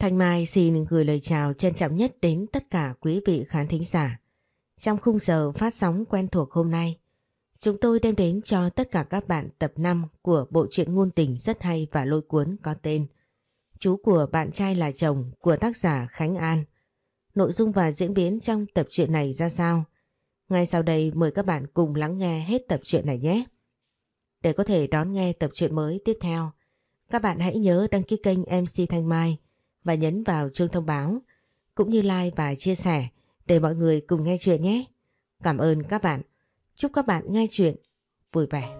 Thanh Mai xin gửi lời chào trân trọng nhất đến tất cả quý vị khán thính giả. Trong khung giờ phát sóng quen thuộc hôm nay, chúng tôi đem đến cho tất cả các bạn tập 5 của bộ truyện ngôn tình rất hay và lôi cuốn có tên Chú của bạn trai là chồng của tác giả Khánh An. Nội dung và diễn biến trong tập truyện này ra sao? Ngay sau đây mời các bạn cùng lắng nghe hết tập truyện này nhé. Để có thể đón nghe tập truyện mới tiếp theo, các bạn hãy nhớ đăng ký kênh MC Thanh Mai và nhấn vào chuông thông báo, cũng như like và chia sẻ để mọi người cùng nghe chuyện nhé. Cảm ơn các bạn. Chúc các bạn nghe chuyện vui vẻ.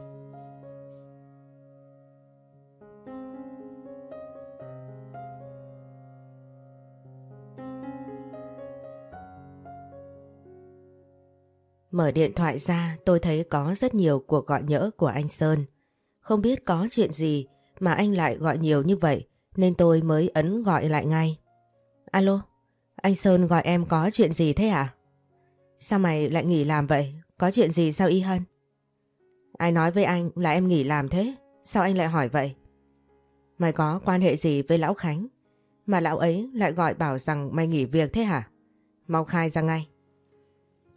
Mở điện thoại ra, tôi thấy có rất nhiều cuộc gọi nhỡ của anh Sơn. Không biết có chuyện gì mà anh lại gọi nhiều như vậy nên tôi mới ấn gọi lại ngay. Alo, anh Sơn gọi em có chuyện gì thế à? Sao mày lại nghỉ làm vậy? Có chuyện gì sao Y Hân? Ai nói với anh là em nghỉ làm thế? Sao anh lại hỏi vậy? Mày có quan hệ gì với Lão Khánh? Mà lão ấy lại gọi bảo rằng mày nghỉ việc thế hả? Mau khai ra ngay.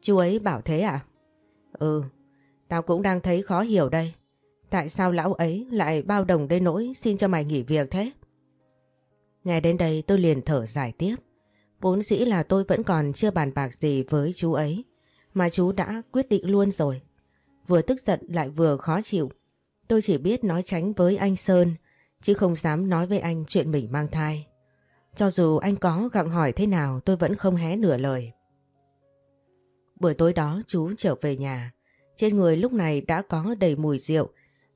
Chú ấy bảo thế à? Ừ, tao cũng đang thấy khó hiểu đây. Tại sao lão ấy lại bao đồng đến nỗi xin cho mày nghỉ việc thế? Nghe đến đây tôi liền thở dài tiếp. Vốn dĩ là tôi vẫn còn chưa bàn bạc gì với chú ấy, mà chú đã quyết định luôn rồi. Vừa tức giận lại vừa khó chịu. Tôi chỉ biết nói tránh với anh Sơn, chứ không dám nói với anh chuyện mình mang thai. Cho dù anh có gặng hỏi thế nào tôi vẫn không hé nửa lời. Buổi tối đó chú trở về nhà. Trên người lúc này đã có đầy mùi rượu,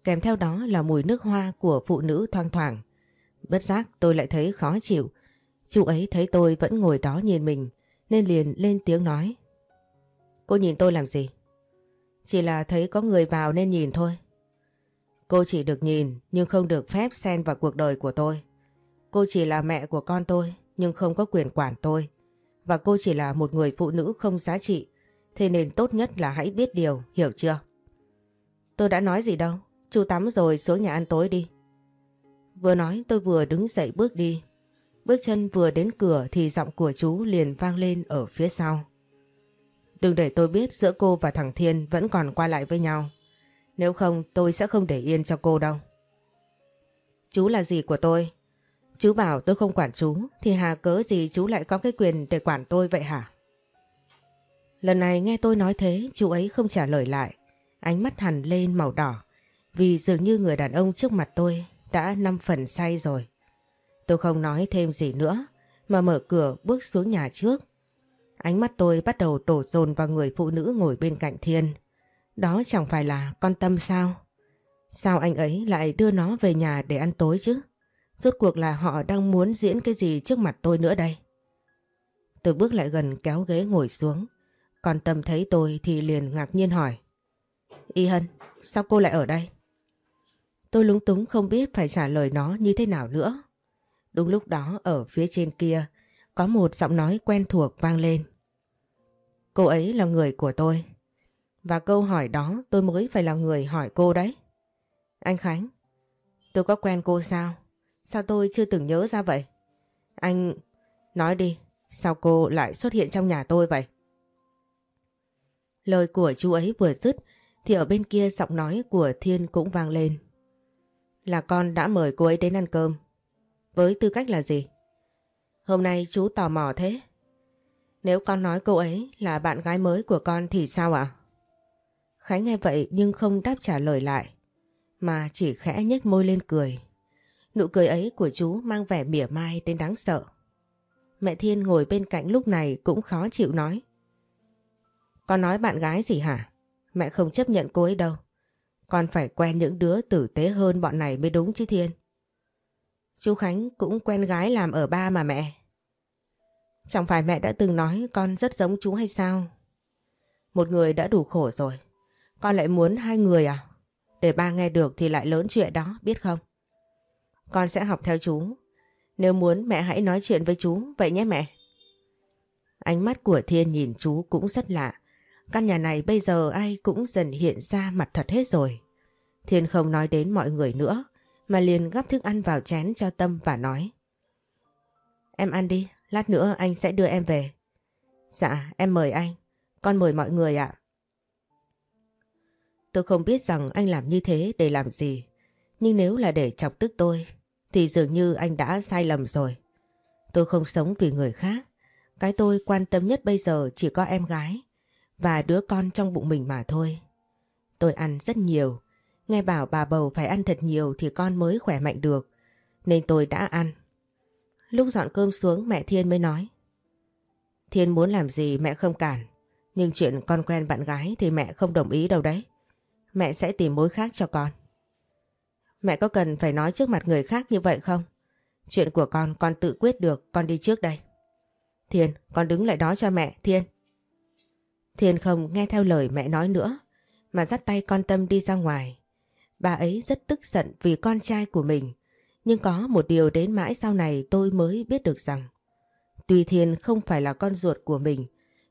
kèm theo đó là mùi nước hoa của phụ nữ thoang thoảng. Bất giác tôi lại thấy khó chịu. Chú ấy thấy tôi vẫn ngồi đó nhìn mình nên liền lên tiếng nói. Cô nhìn tôi làm gì? Chỉ là thấy có người vào nên nhìn thôi. Cô chỉ được nhìn nhưng không được phép xen vào cuộc đời của tôi. Cô chỉ là mẹ của con tôi nhưng không có quyền quản tôi. Và cô chỉ là một người phụ nữ không giá trị. Thế nên tốt nhất là hãy biết điều, hiểu chưa? Tôi đã nói gì đâu. Chú tắm rồi xuống nhà ăn tối đi. Vừa nói, tôi vừa đứng dậy bước đi. Bước chân vừa đến cửa thì giọng của chú liền vang lên ở phía sau. Đừng để tôi biết giữa cô và thằng Thiên vẫn còn qua lại với nhau. Nếu không, tôi sẽ không để yên cho cô đâu. Chú là gì của tôi? Chú bảo tôi không quản chú, thì hà cớ gì chú lại có cái quyền để quản tôi vậy hả? Lần này nghe tôi nói thế, chú ấy không trả lời lại. Ánh mắt hằn lên màu đỏ, vì dường như người đàn ông trước mặt tôi đã năm phần say rồi. Tôi không nói thêm gì nữa mà mở cửa bước xuống nhà trước. Ánh mắt tôi bắt đầu đổ dồn vào người phụ nữ ngồi bên cạnh Thiên. Đó chẳng phải là con Tâm sao? Sao anh ấy lại đưa nó về nhà để ăn tối chứ? Rốt cuộc là họ đang muốn diễn cái gì trước mặt tôi nữa đây? Tôi bước lại gần kéo ghế ngồi xuống. Còn Tâm thấy tôi thì liền ngạc nhiên hỏi. Y Hân, sao cô lại ở đây? Tôi lúng túng không biết phải trả lời nó như thế nào nữa. Đúng lúc đó ở phía trên kia có một giọng nói quen thuộc vang lên. Cô ấy là người của tôi. Và câu hỏi đó tôi mới phải là người hỏi cô đấy. Anh Khánh, tôi có quen cô sao? Sao tôi chưa từng nhớ ra vậy? Anh, nói đi, sao cô lại xuất hiện trong nhà tôi vậy? Lời của chú ấy vừa dứt thì ở bên kia giọng nói của Thiên cũng vang lên. Là con đã mời cô ấy đến ăn cơm. Với tư cách là gì? Hôm nay chú tò mò thế. Nếu con nói cô ấy là bạn gái mới của con thì sao ạ? Khánh nghe vậy nhưng không đáp trả lời lại. Mà chỉ khẽ nhếch môi lên cười. Nụ cười ấy của chú mang vẻ mỉa mai đến đáng sợ. Mẹ Thiên ngồi bên cạnh lúc này cũng khó chịu nói. Con nói bạn gái gì hả? Mẹ không chấp nhận cô ấy đâu. Con phải quen những đứa tử tế hơn bọn này mới đúng chứ Thiên. Chú Khánh cũng quen gái làm ở ba mà mẹ. Chẳng phải mẹ đã từng nói con rất giống chú hay sao? Một người đã đủ khổ rồi. Con lại muốn hai người à? Để ba nghe được thì lại lớn chuyện đó, biết không? Con sẽ học theo chú. Nếu muốn mẹ hãy nói chuyện với chú, vậy nhé mẹ. Ánh mắt của Thiên nhìn chú cũng rất lạ. Căn nhà này bây giờ ai cũng dần hiện ra mặt thật hết rồi. Thiên không nói đến mọi người nữa, mà liền gắp thức ăn vào chén cho Tâm và nói. Em ăn đi, lát nữa anh sẽ đưa em về. Dạ, em mời anh. Con mời mọi người ạ. Tôi không biết rằng anh làm như thế để làm gì. Nhưng nếu là để chọc tức tôi, thì dường như anh đã sai lầm rồi. Tôi không sống vì người khác. Cái tôi quan tâm nhất bây giờ chỉ có em gái và đứa con trong bụng mình mà thôi. Tôi ăn rất nhiều. Nghe bảo bà bầu phải ăn thật nhiều thì con mới khỏe mạnh được. Nên tôi đã ăn. Lúc dọn cơm xuống mẹ Thiên mới nói. Thiên muốn làm gì mẹ không cản. Nhưng chuyện con quen bạn gái thì mẹ không đồng ý đâu đấy. Mẹ sẽ tìm mối khác cho con. Mẹ có cần phải nói trước mặt người khác như vậy không? Chuyện của con con tự quyết được, con đi trước đây. Thiên, con đứng lại đó cho mẹ, Thiên. Thiên không nghe theo lời mẹ nói nữa, mà dắt tay con Tâm đi ra ngoài. Bà ấy rất tức giận vì con trai của mình, nhưng có một điều đến mãi sau này tôi mới biết được rằng Tuy Thiên không phải là con ruột của mình,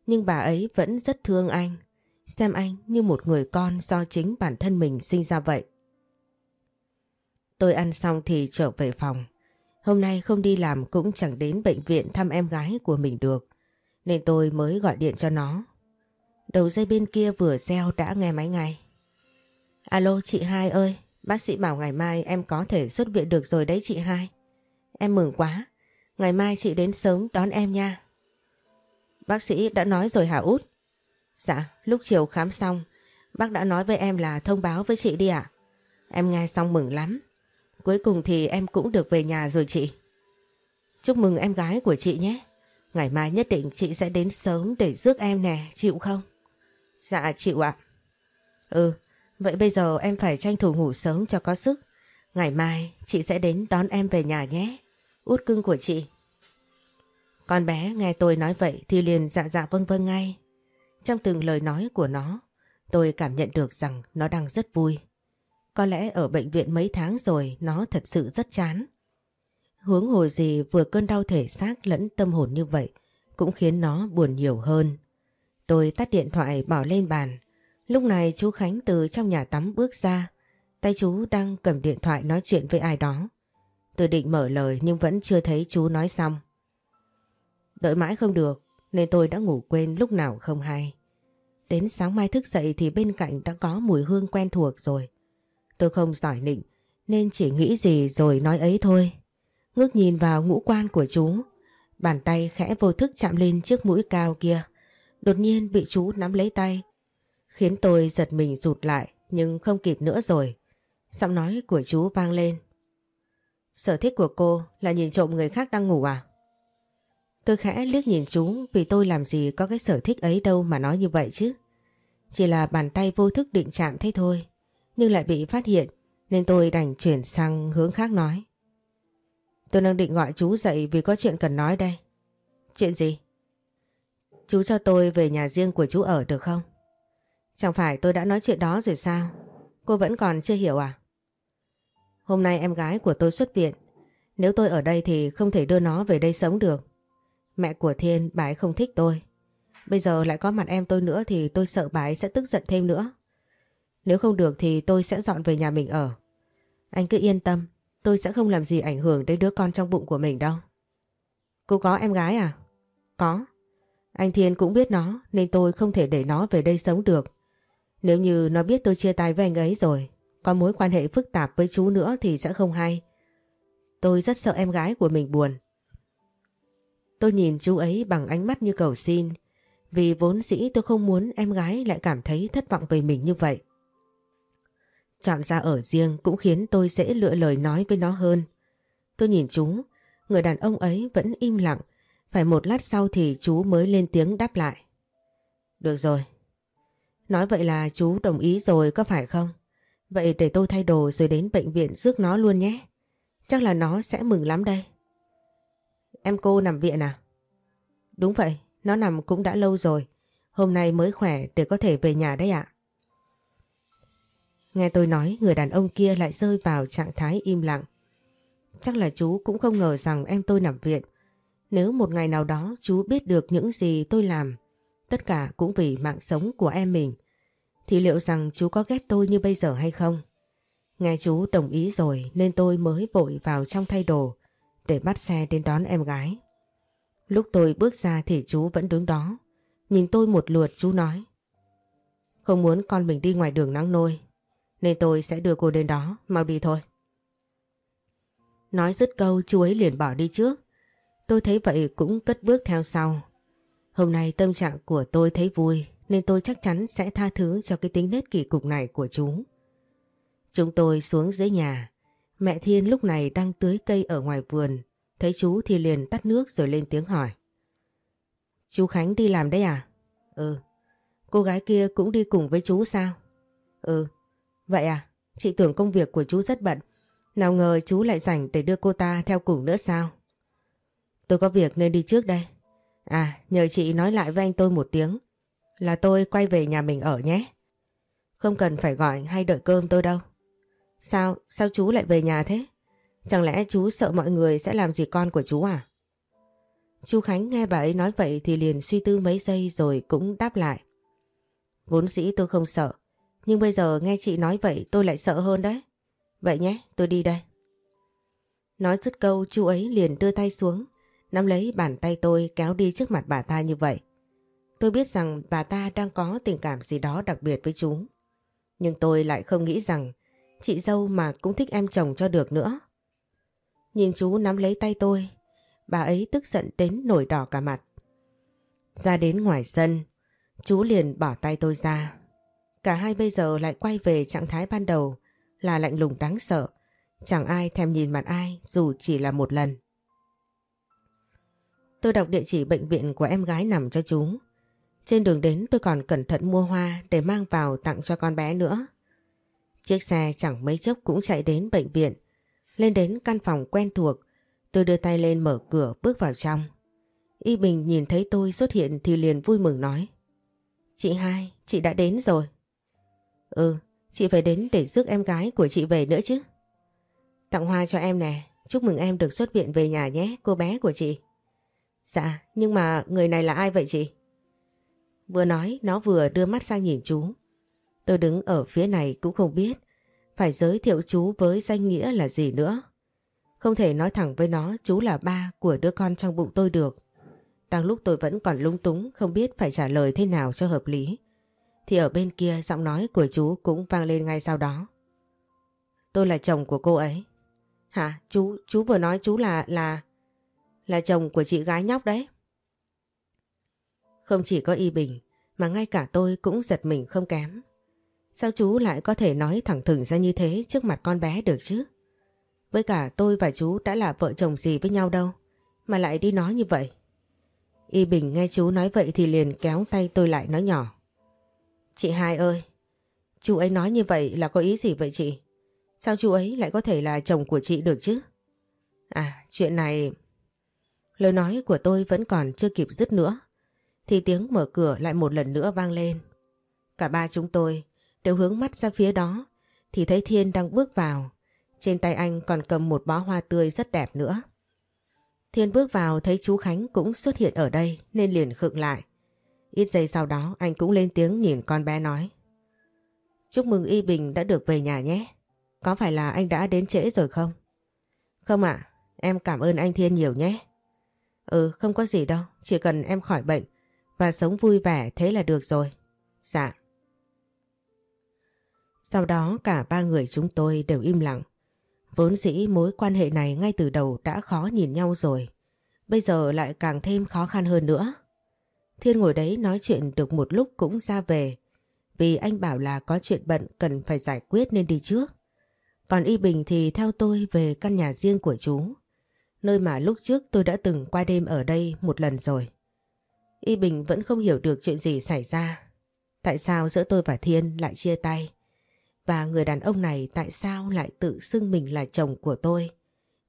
nhưng bà ấy vẫn rất thương anh, xem anh như một người con do chính bản thân mình sinh ra vậy. Tôi ăn xong thì trở về phòng. Hôm nay không đi làm cũng chẳng đến bệnh viện thăm em gái của mình được, nên tôi mới gọi điện cho nó. Đầu dây bên kia vừa reo đã nghe máy ngay. Alo chị hai ơi, bác sĩ bảo ngày mai em có thể xuất viện được rồi đấy chị hai. Em mừng quá, ngày mai chị đến sớm đón em nha. Bác sĩ đã nói rồi hả út? Dạ, lúc chiều khám xong, bác đã nói với em là thông báo với chị đi ạ. Em nghe xong mừng lắm. Cuối cùng thì em cũng được về nhà rồi chị. Chúc mừng em gái của chị nhé. Ngày mai nhất định chị sẽ đến sớm để rước em nè, chịu không? Dạ chịu ạ. Ừ, vậy bây giờ em phải tranh thủ ngủ sớm cho có sức. Ngày mai chị sẽ đến đón em về nhà nhé. Út cưng của chị. Con bé nghe tôi nói vậy thì liền dạ dạ vâng vâng ngay. Trong từng lời nói của nó, tôi cảm nhận được rằng nó đang rất vui. Có lẽ ở bệnh viện mấy tháng rồi nó thật sự rất chán. Hướng hồi gì vừa cơn đau thể xác lẫn tâm hồn như vậy cũng khiến nó buồn nhiều hơn. Tôi tắt điện thoại bỏ lên bàn. Lúc này chú Khánh từ trong nhà tắm bước ra. Tay chú đang cầm điện thoại nói chuyện với ai đó. Tôi định mở lời nhưng vẫn chưa thấy chú nói xong. Đợi mãi không được, nên tôi đã ngủ quên lúc nào không hay. Đến sáng mai thức dậy thì bên cạnh đã có mùi hương quen thuộc rồi. Tôi không giỏi nịnh, nên chỉ nghĩ gì rồi nói ấy thôi. Ngước nhìn vào ngũ quan của chú. Bàn tay khẽ vô thức chạm lên chiếc mũi cao kia. Đột nhiên bị chú nắm lấy tay. Khiến tôi giật mình rụt lại, nhưng không kịp nữa rồi. Giọng nói của chú vang lên. Sở thích của cô là nhìn trộm người khác đang ngủ à? Tôi khẽ liếc nhìn chú, vì tôi làm gì có cái sở thích ấy đâu mà nói như vậy chứ. Chỉ là bàn tay vô thức định chạm thế thôi, nhưng lại bị phát hiện, nên tôi đành chuyển sang hướng khác nói. Tôi đang định gọi chú dậy vì có chuyện cần nói đây. Chuyện gì? Chú cho tôi về nhà riêng của chú ở được không? Chẳng phải tôi đã nói chuyện đó rồi sao? Cô vẫn còn chưa hiểu à? Hôm nay em gái của tôi xuất viện. Nếu tôi ở đây thì không thể đưa nó về đây sống được. Mẹ của Thiên bà ấy không thích tôi. Bây giờ lại có mặt em tôi nữa thì tôi sợ bà ấy sẽ tức giận thêm nữa. Nếu không được thì tôi sẽ dọn về nhà mình ở. Anh cứ yên tâm, tôi sẽ không làm gì ảnh hưởng đến đứa con trong bụng của mình đâu. Cô có em gái à? Có. Anh Thiên cũng biết nó nên tôi không thể để nó về đây sống được. Nếu như nó biết tôi chia tay với anh ấy rồi, có mối quan hệ phức tạp với chú nữa thì sẽ không hay. Tôi rất sợ em gái của mình buồn. Tôi nhìn chú ấy bằng ánh mắt như cầu xin, vì vốn dĩ tôi không muốn em gái lại cảm thấy thất vọng về mình như vậy. Chọn ra ở riêng cũng khiến tôi dễ lựa lời nói với nó hơn. Tôi nhìn chú, người đàn ông ấy vẫn im lặng, phải một lát sau thì chú mới lên tiếng đáp lại. Được rồi. Nói vậy là chú đồng ý rồi có phải không? Vậy để tôi thay đồ rồi đến bệnh viện rước nó luôn nhé. Chắc là nó sẽ mừng lắm đây. Em cô nằm viện à? Đúng vậy, nó nằm cũng đã lâu rồi. Hôm nay mới khỏe để có thể về nhà đấy ạ. Nghe tôi nói người đàn ông kia lại rơi vào trạng thái im lặng. Chắc là chú cũng không ngờ rằng em tôi nằm viện. Nếu một ngày nào đó chú biết được những gì tôi làm, tất cả cũng vì mạng sống của em mình, thì liệu rằng chú có ghét tôi như bây giờ hay không? Nghe chú đồng ý rồi nên tôi mới vội vào trong thay đồ để bắt xe đến đón em gái. Lúc tôi bước ra thì chú vẫn đứng đó. Nhìn tôi một lượt chú nói. Không muốn con mình đi ngoài đường nắng nôi. Nên tôi sẽ đưa cô đến đó, mau đi thôi. Nói dứt câu chú ấy liền bỏ đi trước. Tôi thấy vậy cũng cất bước theo sau. Hôm nay tâm trạng của tôi thấy vui, nên tôi chắc chắn sẽ tha thứ cho cái tính nết kỳ cục này của chú. Chúng tôi xuống dưới nhà. Mẹ Thiên lúc này đang tưới cây ở ngoài vườn. Thấy chú thì liền tắt nước rồi lên tiếng hỏi. Chú Khánh đi làm đấy à? Ừ. Cô gái kia cũng đi cùng với chú sao? Ừ. Vậy à? Chị tưởng công việc của chú rất bận. Nào ngờ chú lại rảnh để đưa cô ta theo cùng nữa sao? Tôi có việc nên đi trước đây. À, nhờ chị nói lại với anh tôi một tiếng. Là tôi quay về nhà mình ở nhé. Không cần phải gọi hay đợi cơm tôi đâu. Sao, sao chú lại về nhà thế? Chẳng lẽ chú sợ mọi người sẽ làm gì con của chú à? Chú Khánh nghe bà ấy nói vậy thì liền suy tư mấy giây rồi cũng đáp lại. Vốn dĩ tôi không sợ, nhưng bây giờ nghe chị nói vậy tôi lại sợ hơn đấy. Vậy nhé, tôi đi đây. Nói dứt câu chú ấy liền đưa tay xuống, nắm lấy bàn tay tôi kéo đi trước mặt bà ta như vậy. Tôi biết rằng bà ta đang có tình cảm gì đó đặc biệt với chú. Nhưng tôi lại không nghĩ rằng chị dâu mà cũng thích em chồng cho được nữa. Nhìn chú nắm lấy tay tôi, bà ấy tức giận đến nổi đỏ cả mặt. Ra đến ngoài sân, chú liền bỏ tay tôi ra. Cả hai bây giờ lại quay về trạng thái ban đầu là lạnh lùng đáng sợ. Chẳng ai thèm nhìn mặt ai dù chỉ là một lần. Tôi đọc địa chỉ bệnh viện của em gái nằm cho chú. Trên đường đến tôi còn cẩn thận mua hoa để mang vào tặng cho con bé nữa. Chiếc xe chẳng mấy chốc cũng chạy đến bệnh viện. Lên đến căn phòng quen thuộc, tôi đưa tay lên mở cửa bước vào trong. Y Bình nhìn thấy tôi xuất hiện thì liền vui mừng nói. Chị hai, chị đã đến rồi. Ừ, chị phải đến để rước em gái của chị về nữa chứ. Tặng hoa cho em nè, chúc mừng em được xuất viện về nhà nhé, cô bé của chị. Dạ, nhưng mà người này là ai vậy chị? Vừa nói nó vừa đưa mắt sang nhìn chú. Tôi đứng ở phía này cũng không biết phải giới thiệu chú với danh nghĩa là gì nữa. Không thể nói thẳng với nó chú là ba của đứa con trong bụng tôi được. Đang lúc tôi vẫn còn lung túng không biết phải trả lời thế nào cho hợp lý. Thì ở bên kia giọng nói của chú cũng vang lên ngay sau đó. Tôi là chồng của cô ấy. Hả? Chú, chú vừa nói chú là, là, là chồng của chị gái nhóc đấy. Không chỉ có Y Bình mà ngay cả tôi cũng giật mình không kém. Sao chú lại có thể nói thẳng thừng ra như thế trước mặt con bé được chứ? Với cả tôi và chú đã là vợ chồng gì với nhau đâu mà lại đi nói như vậy. Y Bình nghe chú nói vậy thì liền kéo tay tôi lại nói nhỏ. Chị hai ơi, chú ấy nói như vậy là có ý gì vậy chị? Sao chú ấy lại có thể là chồng của chị được chứ? À, chuyện này... Lời nói của tôi vẫn còn chưa kịp dứt nữa. Thì tiếng mở cửa lại một lần nữa vang lên. Cả ba chúng tôi đều hướng mắt ra phía đó thì thấy Thiên đang bước vào. Trên tay anh còn cầm một bó hoa tươi rất đẹp nữa. Thiên bước vào thấy chú Khánh cũng xuất hiện ở đây nên liền khựng lại. Ít giây sau đó anh cũng lên tiếng nhìn con bé nói. Chúc mừng Y Bình đã được về nhà nhé. Có phải là anh đã đến trễ rồi không? Không ạ, em cảm ơn anh Thiên nhiều nhé. Ừ, không có gì đâu, chỉ cần em khỏi bệnh và sống vui vẻ thế là được rồi. Dạ. Sau đó cả ba người chúng tôi đều im lặng. Vốn dĩ mối quan hệ này ngay từ đầu đã khó nhìn nhau rồi. Bây giờ lại càng thêm khó khăn hơn nữa. Thiên ngồi đấy nói chuyện được một lúc cũng ra về. Vì anh bảo là có chuyện bận cần phải giải quyết nên đi trước. Còn Y Bình thì theo tôi về căn nhà riêng của chú. Nơi mà lúc trước tôi đã từng qua đêm ở đây một lần rồi. Y Bình vẫn không hiểu được chuyện gì xảy ra. Tại sao giữa tôi và Thiên lại chia tay? Và người đàn ông này tại sao lại tự xưng mình là chồng của tôi?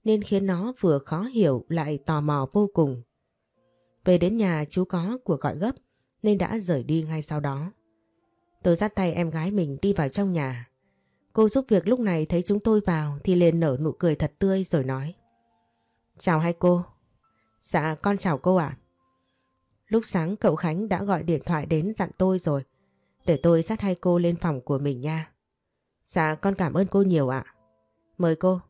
Nên khiến nó vừa khó hiểu lại tò mò vô cùng. Về đến nhà chú có của gọi gấp, nên đã rời đi ngay sau đó. Tôi dắt tay em gái mình đi vào trong nhà. Cô giúp việc lúc này thấy chúng tôi vào thì liền nở nụ cười thật tươi rồi nói. Chào hai cô. Dạ con chào cô ạ. Lúc sáng cậu Khánh đã gọi điện thoại đến dặn tôi rồi. Để tôi dắt hai cô lên phòng của mình nha. Dạ con cảm ơn cô nhiều ạ. Mời cô.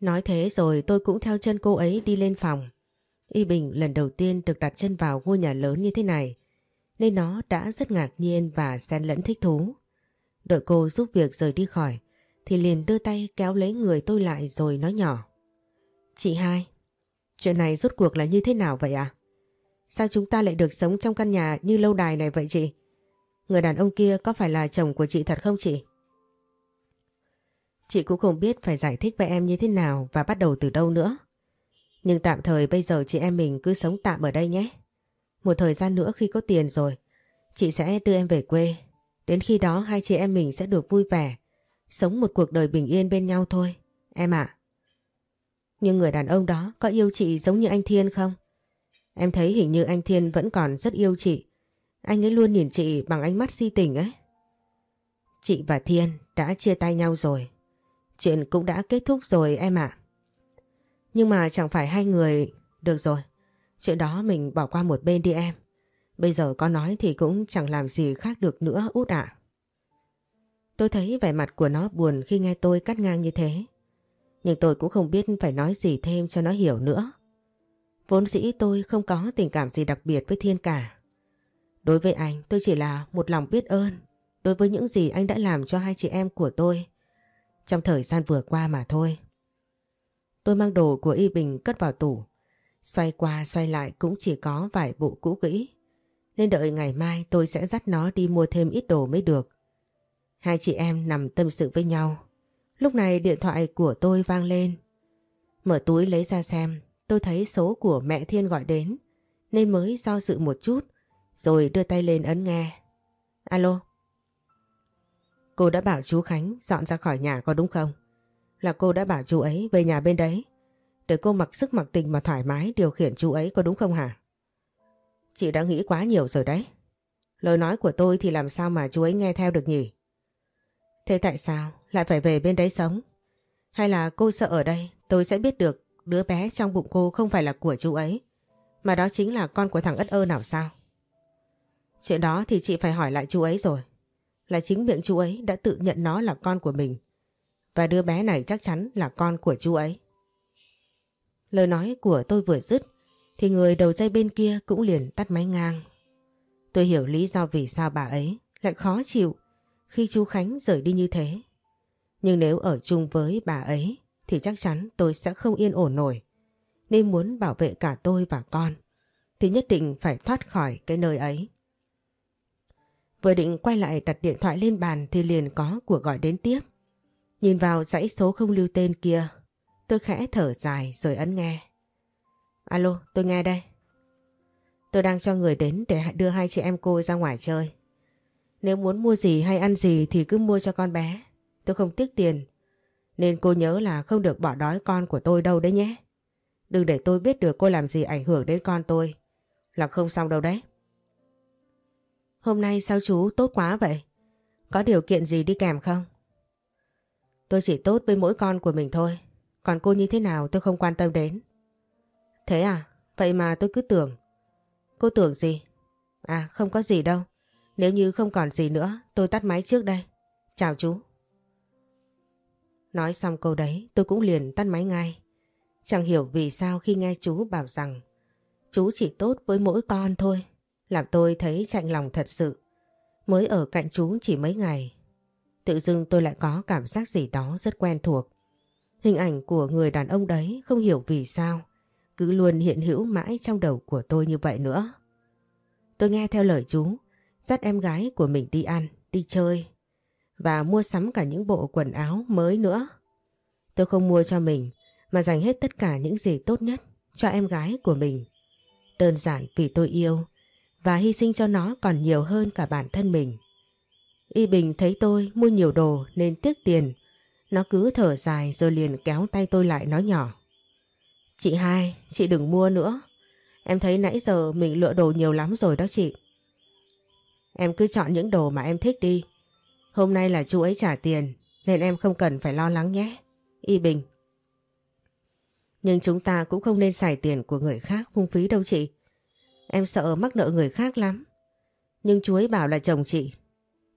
Nói thế rồi tôi cũng theo chân cô ấy đi lên phòng. Y Bình lần đầu tiên được đặt chân vào ngôi nhà lớn như thế này, nên nó đã rất ngạc nhiên và xen lẫn thích thú. Đợi cô giúp việc rời đi khỏi, thì liền đưa tay kéo lấy người tôi lại rồi nói nhỏ. Chị hai, chuyện này rốt cuộc là như thế nào vậy à? Sao chúng ta lại được sống trong căn nhà như lâu đài này vậy chị? Người đàn ông kia có phải là chồng của chị thật không chị? Chị cũng không biết phải giải thích với em như thế nào và bắt đầu từ đâu nữa. Nhưng tạm thời bây giờ chị em mình cứ sống tạm ở đây nhé. Một thời gian nữa khi có tiền rồi, chị sẽ đưa em về quê. Đến khi đó hai chị em mình sẽ được vui vẻ, sống một cuộc đời bình yên bên nhau thôi, em ạ. Nhưng người đàn ông đó có yêu chị giống như anh Thiên không? Em thấy hình như anh Thiên vẫn còn rất yêu chị. Anh ấy luôn nhìn chị bằng ánh mắt si tình ấy. Chị và Thiên đã chia tay nhau rồi. Chuyện cũng đã kết thúc rồi em ạ. Nhưng mà chẳng phải hai người... Được rồi, chuyện đó mình bỏ qua một bên đi em. Bây giờ có nói thì cũng chẳng làm gì khác được nữa út ạ. Tôi thấy vẻ mặt của nó buồn khi nghe tôi cắt ngang như thế. Nhưng tôi cũng không biết phải nói gì thêm cho nó hiểu nữa. Vốn dĩ tôi không có tình cảm gì đặc biệt với Thiên cả. Đối với anh, tôi chỉ là một lòng biết ơn đối với những gì anh đã làm cho hai chị em của tôi trong thời gian vừa qua mà thôi. Tôi mang đồ của Y Bình cất vào tủ. Xoay qua xoay lại cũng chỉ có vài bộ cũ kỹ. Nên đợi ngày mai tôi sẽ dắt nó đi mua thêm ít đồ mới được. Hai chị em nằm tâm sự với nhau. Lúc này điện thoại của tôi vang lên. Mở túi lấy ra xem, tôi thấy số của mẹ Thiên gọi đến. Nên mới do dự một chút, rồi đưa tay lên ấn nghe. Alo? Cô đã bảo chú Khánh dọn ra khỏi nhà có đúng không? Là cô đã bảo chú ấy về nhà bên đấy. Để cô mặc sức mặc tình mà thoải mái điều khiển chú ấy có đúng không hả? Chị đã nghĩ quá nhiều rồi đấy. Lời nói của tôi thì làm sao mà chú ấy nghe theo được nhỉ? Thế tại sao lại phải về bên đấy sống? Hay là cô sợ ở đây tôi sẽ biết được đứa bé trong bụng cô không phải là của chú ấy, mà đó chính là con của thằng ất ơ nào sao? Chuyện đó thì chị phải hỏi lại chú ấy rồi. Là chính miệng chú ấy đã tự nhận nó là con của mình. Và đứa bé này chắc chắn là con của chú ấy. Lời nói của tôi vừa dứt thì người đầu dây bên kia cũng liền tắt máy ngang. Tôi hiểu lý do vì sao bà ấy lại khó chịu khi chú Khánh rời đi như thế. Nhưng nếu ở chung với bà ấy thì chắc chắn tôi sẽ không yên ổn nổi. Nên muốn bảo vệ cả tôi và con thì nhất định phải thoát khỏi cái nơi ấy. Vừa định quay lại đặt điện thoại lên bàn thì liền có cuộc gọi đến tiếp. Nhìn vào dãy số không lưu tên kia, tôi khẽ thở dài rồi ấn nghe. Alo, tôi nghe đây. Tôi đang cho người đến để đưa hai chị em cô ra ngoài chơi. Nếu muốn mua gì hay ăn gì thì cứ mua cho con bé. Tôi không tiếc tiền. Nên cô nhớ là không được bỏ đói con của tôi đâu đấy nhé. Đừng để tôi biết được cô làm gì ảnh hưởng đến con tôi. Là không xong đâu đấy. Hôm nay sao chú tốt quá vậy? Có điều kiện gì đi kèm không? Tôi chỉ tốt với mỗi con của mình thôi. Còn cô như thế nào tôi không quan tâm đến. Thế à? Vậy mà tôi cứ tưởng. Cô tưởng gì? À không có gì đâu. Nếu như không còn gì nữa, tôi tắt máy trước đây. Chào chú. Nói xong câu đấy tôi cũng liền tắt máy ngay. Chẳng hiểu vì sao khi nghe chú bảo rằng chú chỉ tốt với mỗi con thôi làm tôi thấy chạnh lòng thật sự. Mới ở cạnh chú chỉ mấy ngày. Tự dưng tôi lại có cảm giác gì đó rất quen thuộc. Hình ảnh của người đàn ông đấy không hiểu vì sao. Cứ luôn hiện hữu mãi trong đầu của tôi như vậy nữa. Tôi nghe theo lời chú, dắt em gái của mình đi ăn, đi chơi và mua sắm cả những bộ quần áo mới nữa. Tôi không mua cho mình mà dành hết tất cả những gì tốt nhất cho em gái của mình. Đơn giản vì tôi yêu và hy sinh cho nó còn nhiều hơn cả bản thân mình. Y Bình thấy tôi mua nhiều đồ nên tiếc tiền. Nó cứ thở dài rồi liền kéo tay tôi lại nói nhỏ. Chị hai, chị đừng mua nữa. Em thấy nãy giờ mình lựa đồ nhiều lắm rồi đó chị. Em cứ chọn những đồ mà em thích đi. Hôm nay là chú ấy trả tiền nên em không cần phải lo lắng nhé. Y Bình. Nhưng chúng ta cũng không nên xài tiền của người khác phung phí đâu chị. Em sợ mắc nợ người khác lắm. Nhưng chú ấy bảo là chồng chị.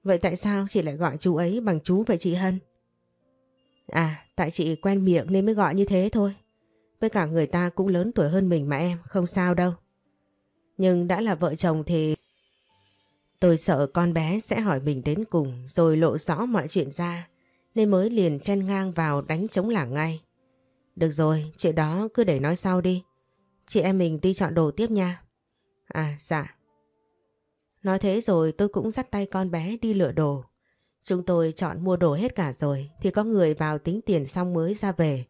Vậy tại sao chị lại gọi chú ấy bằng chú vậy chị Hân? À, tại chị quen miệng nên mới gọi như thế thôi. Với cả người ta cũng lớn tuổi hơn mình mà em, không sao đâu. Nhưng đã là vợ chồng thì... Tôi sợ con bé sẽ hỏi mình đến cùng rồi lộ rõ mọi chuyện ra nên mới liền chen ngang vào đánh chống lảng ngay. Được rồi, chuyện đó cứ để nói sau đi. Chị em mình đi chọn đồ tiếp nha. À, dạ. Nói thế rồi tôi cũng dắt tay con bé đi lựa đồ. Chúng tôi chọn mua đồ hết cả rồi thì có người vào tính tiền xong mới ra về.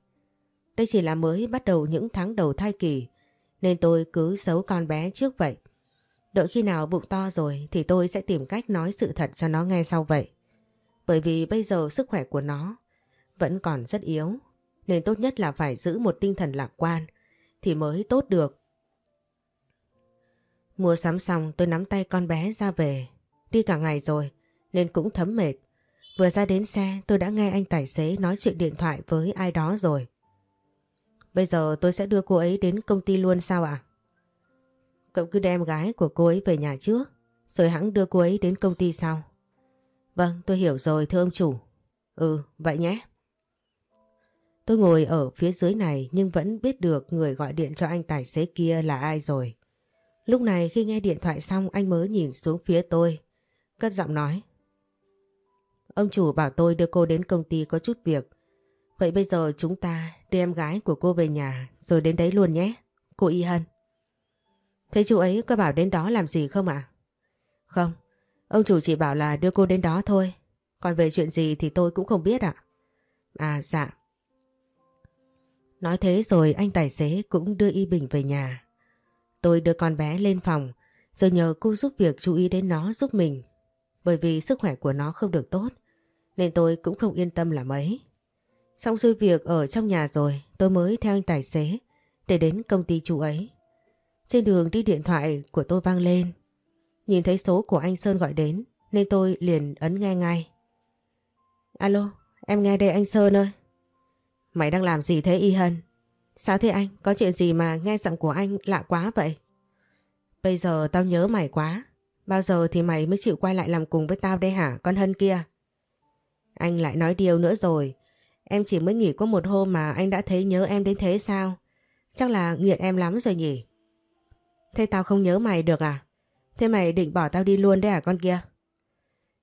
Đây chỉ là mới bắt đầu những tháng đầu thai kỳ nên tôi cứ giấu con bé trước vậy. Đợi khi nào bụng to rồi thì tôi sẽ tìm cách nói sự thật cho nó nghe sau vậy. Bởi vì bây giờ sức khỏe của nó vẫn còn rất yếu, nên tốt nhất là phải giữ một tinh thần lạc quan thì mới tốt được. Mua sắm xong, tôi nắm tay con bé ra về. Đi cả ngày rồi, nên cũng thấm mệt. Vừa ra đến xe, tôi đã nghe anh tài xế nói chuyện điện thoại với ai đó rồi. Bây giờ tôi sẽ đưa cô ấy đến công ty luôn sao ạ? Cậu cứ đem gái của cô ấy về nhà trước, rồi hãng đưa cô ấy đến công ty sau. Vâng tôi hiểu rồi, thưa ông chủ. Ừ vậy nhé. Tôi ngồi ở phía dưới này nhưng vẫn biết được người gọi điện cho anh tài xế kia là ai rồi. Lúc này khi nghe điện thoại xong, anh mới nhìn xuống phía tôi. Cất giọng nói. Ông chủ bảo tôi đưa cô đến công ty có chút việc. Vậy bây giờ chúng ta đưa em gái của cô về nhà, rồi đến đấy luôn nhé. Cô Y Hân. Thế chú ấy có bảo đến đó làm gì không ạ? Không, ông chủ chỉ bảo là đưa cô đến đó thôi. Còn về chuyện gì thì tôi cũng không biết ạ. À dạ. Nói thế rồi anh tài xế cũng đưa Y Bình về nhà. Tôi đưa con bé lên phòng rồi nhờ cô giúp việc chú ý đến nó giúp mình. Bởi vì sức khỏe của nó không được tốt nên tôi cũng không yên tâm là mấy. Xong xuôi việc ở trong nhà rồi tôi mới theo anh tài xế để đến công ty chú ấy. Trên đường đi điện thoại của tôi vang lên. Nhìn thấy số của anh Sơn gọi đến nên tôi liền ấn nghe ngay. Alo, em nghe đây anh Sơn ơi. Mày đang làm gì thế Y Hân? Sao thế anh? Có chuyện gì mà nghe giọng của anh lạ quá vậy? Bây giờ tao nhớ mày quá. Bao giờ thì mày mới chịu quay lại làm cùng với tao đây hả con Hân kia? Anh lại nói điều nữa rồi. Em chỉ mới nghỉ có một hôm mà anh đã thấy nhớ em đến thế sao? Chắc là nghiện em lắm rồi nhỉ? Thế tao không nhớ mày được à? Thế mày định bỏ tao đi luôn đấy à con kia?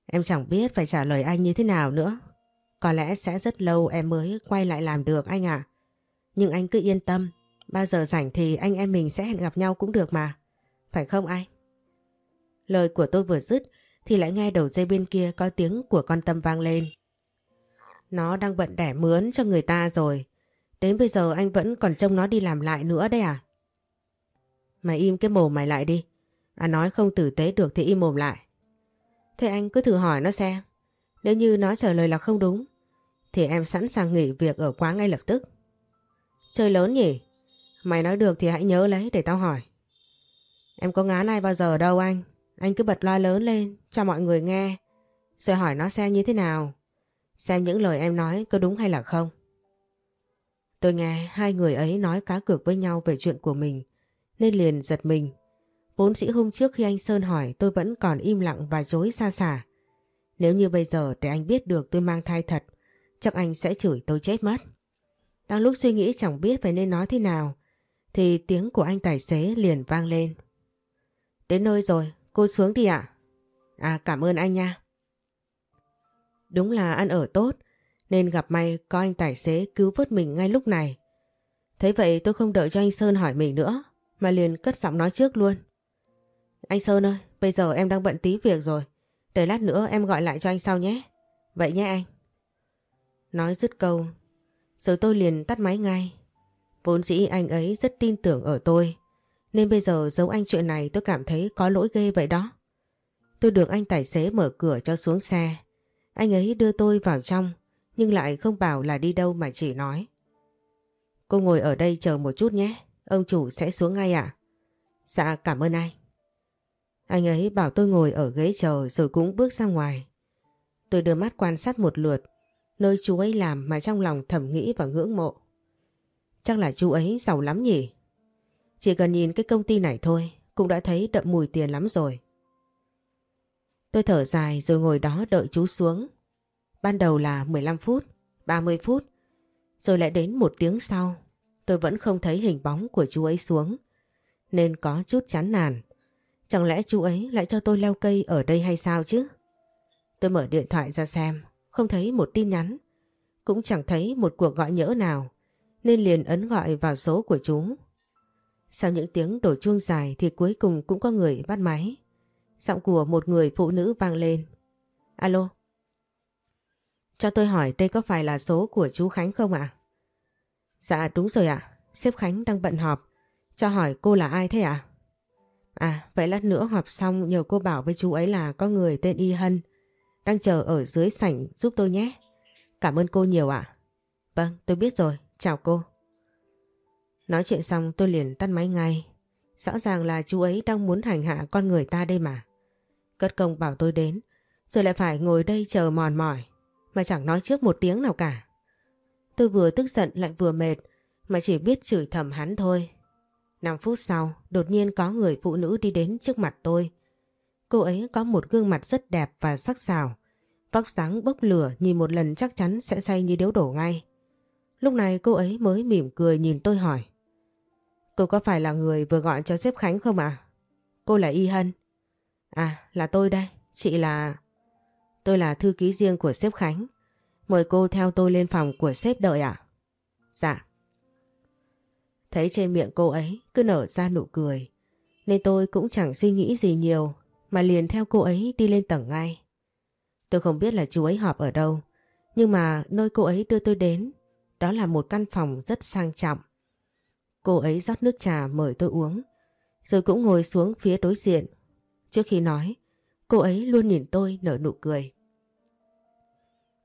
Em chẳng biết phải trả lời anh như thế nào nữa. Có lẽ sẽ rất lâu em mới quay lại làm được anh ạ. Nhưng anh cứ yên tâm, bao giờ rảnh thì anh em mình sẽ hẹn gặp nhau cũng được mà. Phải không anh? Lời của tôi vừa dứt thì lại nghe đầu dây bên kia có tiếng của con Tâm vang lên. Nó đang bận đẻ mướn cho người ta rồi. Đến bây giờ anh vẫn còn trông nó đi làm lại nữa đấy à? Mày im cái mồm mày lại đi. À nói không tử tế được thì im mồm lại. Thế anh cứ thử hỏi nó xem. Nếu như nó trả lời là không đúng, thì em sẵn sàng nghỉ việc ở quán ngay lập tức. Chơi lớn nhỉ? Mày nói được thì hãy nhớ lấy để tao hỏi. Em có ngán ai bao giờ đâu anh. Anh cứ bật loa lớn lên, cho mọi người nghe. Rồi hỏi nó xem như thế nào. Xem những lời em nói có đúng hay là không. Tôi nghe hai người ấy nói cá cược với nhau về chuyện của mình. Nên liền giật mình. Vốn dĩ hôm trước khi anh Sơn hỏi tôi vẫn còn im lặng và dối xa xả. Nếu như bây giờ để anh biết được tôi mang thai thật, chắc anh sẽ chửi tôi chết mất. Đang lúc suy nghĩ chẳng biết phải nên nói thế nào, thì tiếng của anh tài xế liền vang lên. Đến nơi rồi, cô xuống đi ạ. À? cảm ơn anh nha. Đúng là ăn ở tốt, nên gặp may có anh tài xế cứu vớt mình ngay lúc này. Thế vậy tôi không đợi cho anh Sơn hỏi mình nữa, mà liền cất giọng nói trước luôn. Anh Sơn ơi, bây giờ em đang bận tí việc rồi. Để lát nữa em gọi lại cho anh sau nhé. Vậy nhé anh. Nói dứt câu, rồi tôi liền tắt máy ngay. Vốn dĩ anh ấy rất tin tưởng ở tôi. Nên bây giờ giấu anh chuyện này tôi cảm thấy có lỗi ghê vậy đó. Tôi được anh tài xế mở cửa cho xuống xe. Anh ấy đưa tôi vào trong nhưng lại không bảo là đi đâu mà chỉ nói. Cô ngồi ở đây chờ một chút nhé. Ông chủ sẽ xuống ngay ạ. Dạ cảm ơn anh. Anh ấy bảo tôi ngồi ở ghế chờ rồi cũng bước ra ngoài. Tôi đưa mắt quan sát một lượt nơi chú ấy làm mà trong lòng thầm nghĩ và ngưỡng mộ. Chắc là chú ấy giàu lắm nhỉ? Chỉ cần nhìn cái công ty này thôi cũng đã thấy đậm mùi tiền lắm rồi. Tôi thở dài rồi ngồi đó đợi chú xuống. Ban đầu là 15 phút, 30 phút, rồi lại đến một tiếng sau tôi vẫn không thấy hình bóng của chú ấy xuống, nên có chút chán nản. Chẳng lẽ chú ấy lại cho tôi leo cây ở đây hay sao chứ? Tôi mở điện thoại ra xem, không thấy một tin nhắn, cũng chẳng thấy một cuộc gọi nhỡ nào, nên liền ấn gọi vào số của chú. Sau những tiếng đổ chuông dài thì cuối cùng cũng có người bắt máy. Giọng của một người phụ nữ vang lên. Alo? Cho tôi hỏi đây có phải là số của chú Khánh không ạ? Dạ đúng rồi ạ. Sếp Khánh đang bận họp. Cho hỏi cô là ai thế ạ? À? vậy lát nữa họp xong nhờ cô bảo với chú ấy là có người tên Y Hân đang chờ ở dưới sảnh giúp tôi nhé. Cảm ơn cô nhiều ạ. Vâng, tôi biết rồi. Chào cô. Nói chuyện xong tôi liền tắt máy ngay. Rõ ràng là chú ấy đang muốn hành hạ con người ta đây mà. Cất công bảo tôi đến, rồi lại phải ngồi đây chờ mòn mỏi, mà chẳng nói trước một tiếng nào cả. Tôi vừa tức giận lại vừa mệt, mà chỉ biết chửi thầm hắn thôi. 5 phút sau, đột nhiên có người phụ nữ đi đến trước mặt tôi. Cô ấy có một gương mặt rất đẹp và sắc sảo. Vóc dáng bốc lửa nhìn một lần chắc chắn sẽ say như điếu đổ ngay. Lúc này cô ấy mới mỉm cười nhìn tôi hỏi. Cô có phải là người vừa gọi cho sếp Khánh không ạ? Cô là Y Hân. À, là tôi đây. Chị là... Tôi là thư ký riêng của sếp Khánh. Mời cô theo tôi lên phòng của sếp đợi ạ. Dạ. Thấy trên miệng cô ấy cứ nở ra nụ cười. Nên tôi cũng chẳng suy nghĩ gì nhiều mà liền theo cô ấy đi lên tầng ngay. Tôi không biết là chú ấy họp ở đâu. Nhưng mà nơi cô ấy đưa tôi đến đó là một căn phòng rất sang trọng. Cô ấy rót nước trà mời tôi uống, rồi cũng ngồi xuống phía đối diện. Trước khi nói, cô ấy luôn nhìn tôi nở nụ cười.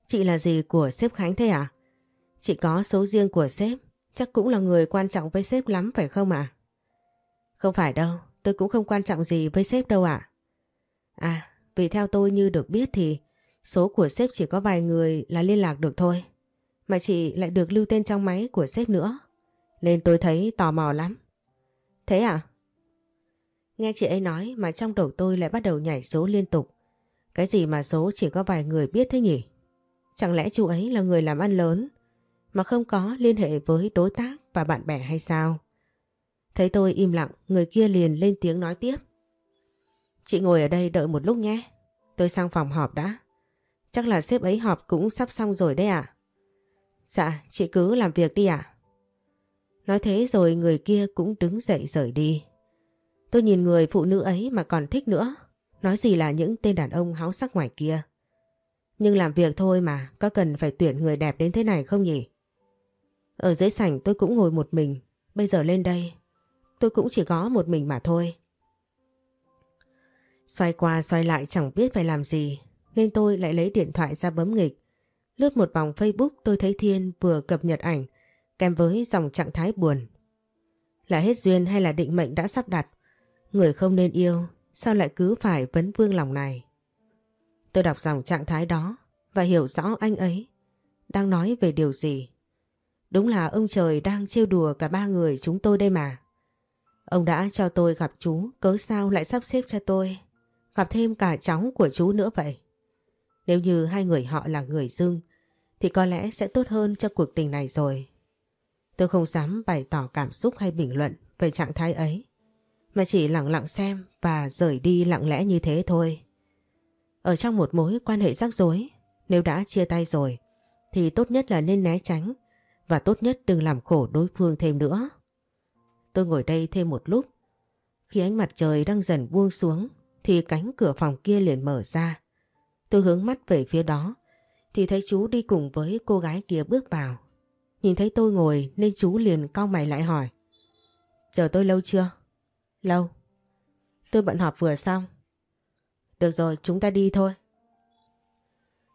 Chị là gì của sếp Khánh thế à? Chị có số riêng của sếp, chắc cũng là người quan trọng với sếp lắm phải không ạ? Không phải đâu, tôi cũng không quan trọng gì với sếp đâu ạ. À? à, vì theo tôi như được biết thì số của sếp chỉ có vài người là liên lạc được thôi. Mà chị lại được lưu tên trong máy của sếp nữa. Nên tôi thấy tò mò lắm. Thế à? Nghe chị ấy nói mà trong đầu tôi lại bắt đầu nhảy số liên tục. Cái gì mà số chỉ có vài người biết thế nhỉ? Chẳng lẽ chú ấy là người làm ăn lớn mà không có liên hệ với đối tác và bạn bè hay sao? Thấy tôi im lặng, người kia liền lên tiếng nói tiếp. Chị ngồi ở đây đợi một lúc nhé. Tôi sang phòng họp đã. Chắc là sếp ấy họp cũng sắp xong rồi đấy à? Dạ, chị cứ làm việc đi ạ. Nói thế rồi người kia cũng đứng dậy rời đi. Tôi nhìn người phụ nữ ấy mà còn thích nữa. Nói gì là những tên đàn ông háo sắc ngoài kia. Nhưng làm việc thôi mà, có cần phải tuyển người đẹp đến thế này không nhỉ? Ở dưới sảnh tôi cũng ngồi một mình, bây giờ lên đây, tôi cũng chỉ có một mình mà thôi. Xoay qua xoay lại chẳng biết phải làm gì, nên tôi lại lấy điện thoại ra bấm nghịch. Lướt một vòng Facebook tôi thấy Thiên vừa cập nhật ảnh kèm với dòng trạng thái buồn. Là hết duyên hay là định mệnh đã sắp đặt? Người không nên yêu, sao lại cứ phải vấn vương lòng này? Tôi đọc dòng trạng thái đó và hiểu rõ anh ấy đang nói về điều gì. Đúng là ông trời đang trêu đùa cả ba người chúng tôi đây mà. Ông đã cho tôi gặp chú, cớ sao lại sắp xếp cho tôi gặp thêm cả cháu của chú nữa vậy? Nếu như hai người họ là người dưng, thì có lẽ sẽ tốt hơn cho cuộc tình này rồi. Tôi không dám bày tỏ cảm xúc hay bình luận về trạng thái ấy, mà chỉ lặng lặng xem và rời đi lặng lẽ như thế thôi. Ở trong một mối quan hệ rắc rối, nếu đã chia tay rồi, thì tốt nhất là nên né tránh và tốt nhất đừng làm khổ đối phương thêm nữa. Tôi ngồi đây thêm một lúc. Khi ánh mặt trời đang dần buông xuống thì cánh cửa phòng kia liền mở ra. Tôi hướng mắt về phía đó thì thấy chú đi cùng với cô gái kia bước vào. Nhìn thấy tôi ngồi nên chú liền cau mày lại hỏi. Chờ tôi lâu chưa? Lâu. Tôi bận họp vừa xong. Được rồi, chúng ta đi thôi.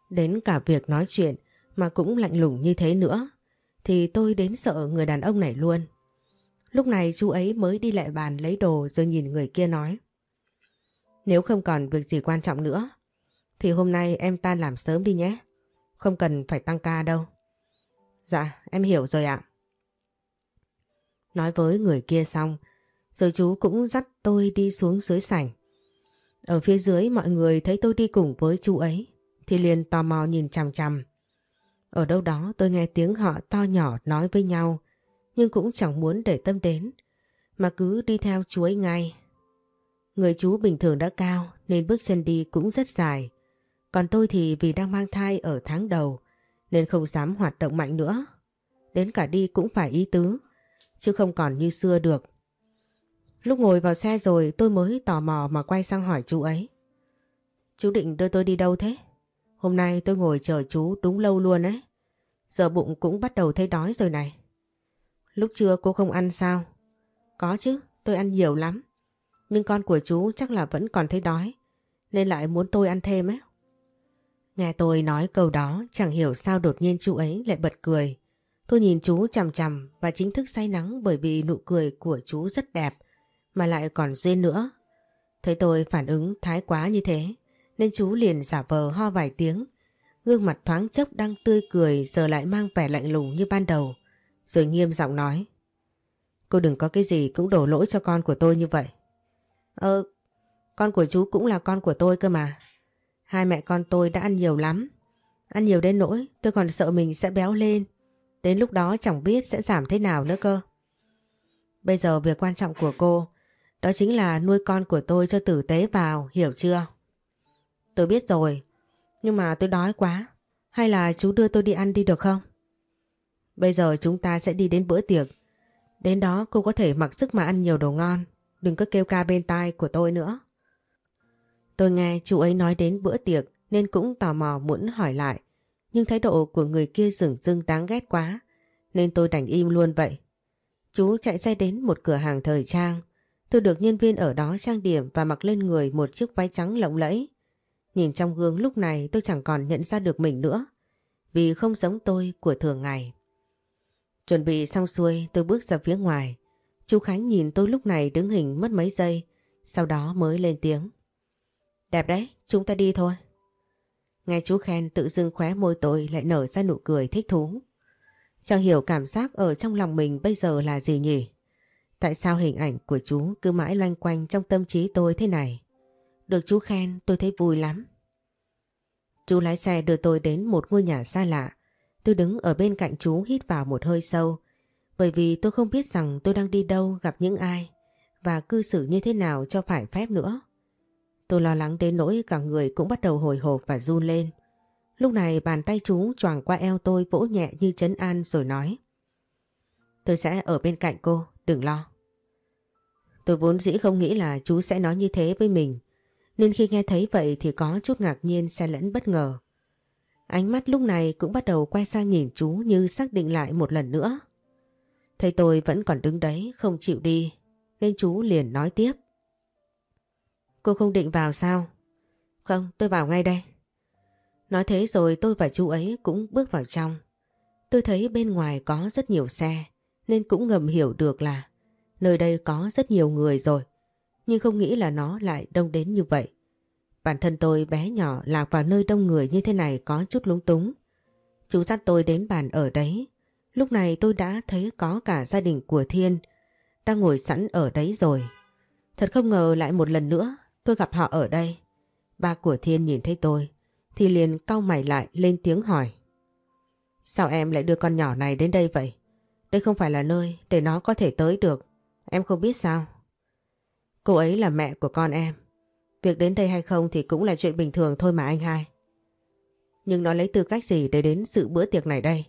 Đến cả việc nói chuyện mà cũng lạnh lùng như thế nữa thì tôi đến sợ người đàn ông này luôn. Lúc này chú ấy mới đi lại bàn lấy đồ rồi nhìn người kia nói. Nếu không còn việc gì quan trọng nữa thì hôm nay em tan làm sớm đi nhé. Không cần phải tăng ca đâu. Dạ, em hiểu rồi ạ. Nói với người kia xong, rồi chú cũng dắt tôi đi xuống dưới sảnh. Ở phía dưới mọi người thấy tôi đi cùng với chú ấy, thì liền tò mò nhìn chằm chằm. Ở đâu đó tôi nghe tiếng họ to nhỏ nói với nhau, nhưng cũng chẳng muốn để tâm đến, mà cứ đi theo chú ấy ngay. Người chú bình thường đã cao nên bước chân đi cũng rất dài. Còn tôi thì vì đang mang thai ở tháng đầu nên không dám hoạt động mạnh nữa. Đến cả đi cũng phải ý tứ, chứ không còn như xưa được. Lúc ngồi vào xe rồi tôi mới tò mò mà quay sang hỏi chú ấy. Chú định đưa tôi đi đâu thế? Hôm nay tôi ngồi chờ chú đúng lâu luôn ấy. Giờ bụng cũng bắt đầu thấy đói rồi này. Lúc trưa cô không ăn sao? Có chứ, tôi ăn nhiều lắm. Nhưng con của chú chắc là vẫn còn thấy đói. Nên lại muốn tôi ăn thêm ấy. Nghe tôi nói câu đó chẳng hiểu sao đột nhiên chú ấy lại bật cười. Tôi nhìn chú chằm chằm và chính thức say nắng bởi vì nụ cười của chú rất đẹp mà lại còn duyên nữa. Thấy tôi phản ứng thái quá như thế nên chú liền giả vờ ho vài tiếng. Gương mặt thoáng chốc đang tươi cười giờ lại mang vẻ lạnh lùng như ban đầu. Rồi nghiêm giọng nói. Cô đừng có cái gì cũng đổ lỗi cho con của tôi như vậy. Ờ, con của chú cũng là con của tôi cơ mà. Hai mẹ con tôi đã ăn nhiều lắm. Ăn nhiều đến nỗi tôi còn sợ mình sẽ béo lên. Đến lúc đó chẳng biết sẽ giảm thế nào nữa cơ. Bây giờ việc quan trọng của cô đó chính là nuôi con của tôi cho tử tế vào, hiểu chưa? Tôi biết rồi, nhưng mà tôi đói quá. Hay là chú đưa tôi đi ăn đi được không? Bây giờ chúng ta sẽ đi đến bữa tiệc. Đến đó cô có thể mặc sức mà ăn nhiều đồ ngon. Đừng có kêu ca bên tai của tôi nữa. Tôi nghe chú ấy nói đến bữa tiệc nên cũng tò mò muốn hỏi lại. Nhưng thái độ của người kia rừng rưng đáng ghét quá nên tôi đành im luôn vậy. Chú chạy xe đến một cửa hàng thời trang. Tôi được nhân viên ở đó trang điểm và mặc lên người một chiếc váy trắng lộng lẫy. Nhìn trong gương lúc này tôi chẳng còn nhận ra được mình nữa. Vì không giống tôi của thường ngày. Chuẩn bị xong xuôi tôi bước ra phía ngoài. Chú Khánh nhìn tôi lúc này đứng hình mất mấy giây. Sau đó mới lên tiếng. Đẹp đấy, chúng ta đi thôi. Nghe chú khen tự dưng khóe môi tôi lại nở ra nụ cười thích thú. Chẳng hiểu cảm giác ở trong lòng mình bây giờ là gì nhỉ? Tại sao hình ảnh của chú cứ mãi loanh quanh trong tâm trí tôi thế này? Được chú khen tôi thấy vui lắm. Chú lái xe đưa tôi đến một ngôi nhà xa lạ. Tôi đứng ở bên cạnh chú hít vào một hơi sâu. Bởi vì tôi không biết rằng tôi đang đi đâu gặp những ai và cư xử như thế nào cho phải phép nữa. Tôi lo lắng đến nỗi cả người cũng bắt đầu hồi hộp và run lên. Lúc này bàn tay chú choàng qua eo tôi vỗ nhẹ như chấn an rồi nói. Tôi sẽ ở bên cạnh cô, đừng lo. Tôi vốn dĩ không nghĩ là chú sẽ nói như thế với mình. Nên khi nghe thấy vậy thì có chút ngạc nhiên xen lẫn bất ngờ. Ánh mắt lúc này cũng bắt đầu quay sang nhìn chú như xác định lại một lần nữa. Thấy tôi vẫn còn đứng đấy không chịu đi nên chú liền nói tiếp. Cô không định vào sao? Không, tôi vào ngay đây. Nói thế rồi tôi và chú ấy cũng bước vào trong. Tôi thấy bên ngoài có rất nhiều xe nên cũng ngầm hiểu được là nơi đây có rất nhiều người rồi. Nhưng không nghĩ là nó lại đông đến như vậy. Bản thân tôi bé nhỏ lạc vào nơi đông người như thế này có chút lúng túng. Chú dắt tôi đến bàn ở đấy. Lúc này tôi đã thấy có cả gia đình của Thiên đang ngồi sẵn ở đấy rồi. Thật không ngờ lại một lần nữa tôi gặp họ ở đây. Ba của Thiên nhìn thấy tôi thì liền cau mày lại, lên tiếng hỏi. Sao em lại đưa con nhỏ này đến đây vậy? Đây không phải là nơi để nó có thể tới được. Em không biết sao? Cô ấy là mẹ của con em. Việc đến đây hay không thì cũng là chuyện bình thường thôi mà anh hai. Nhưng nó lấy tư cách gì để đến sự bữa tiệc này đây?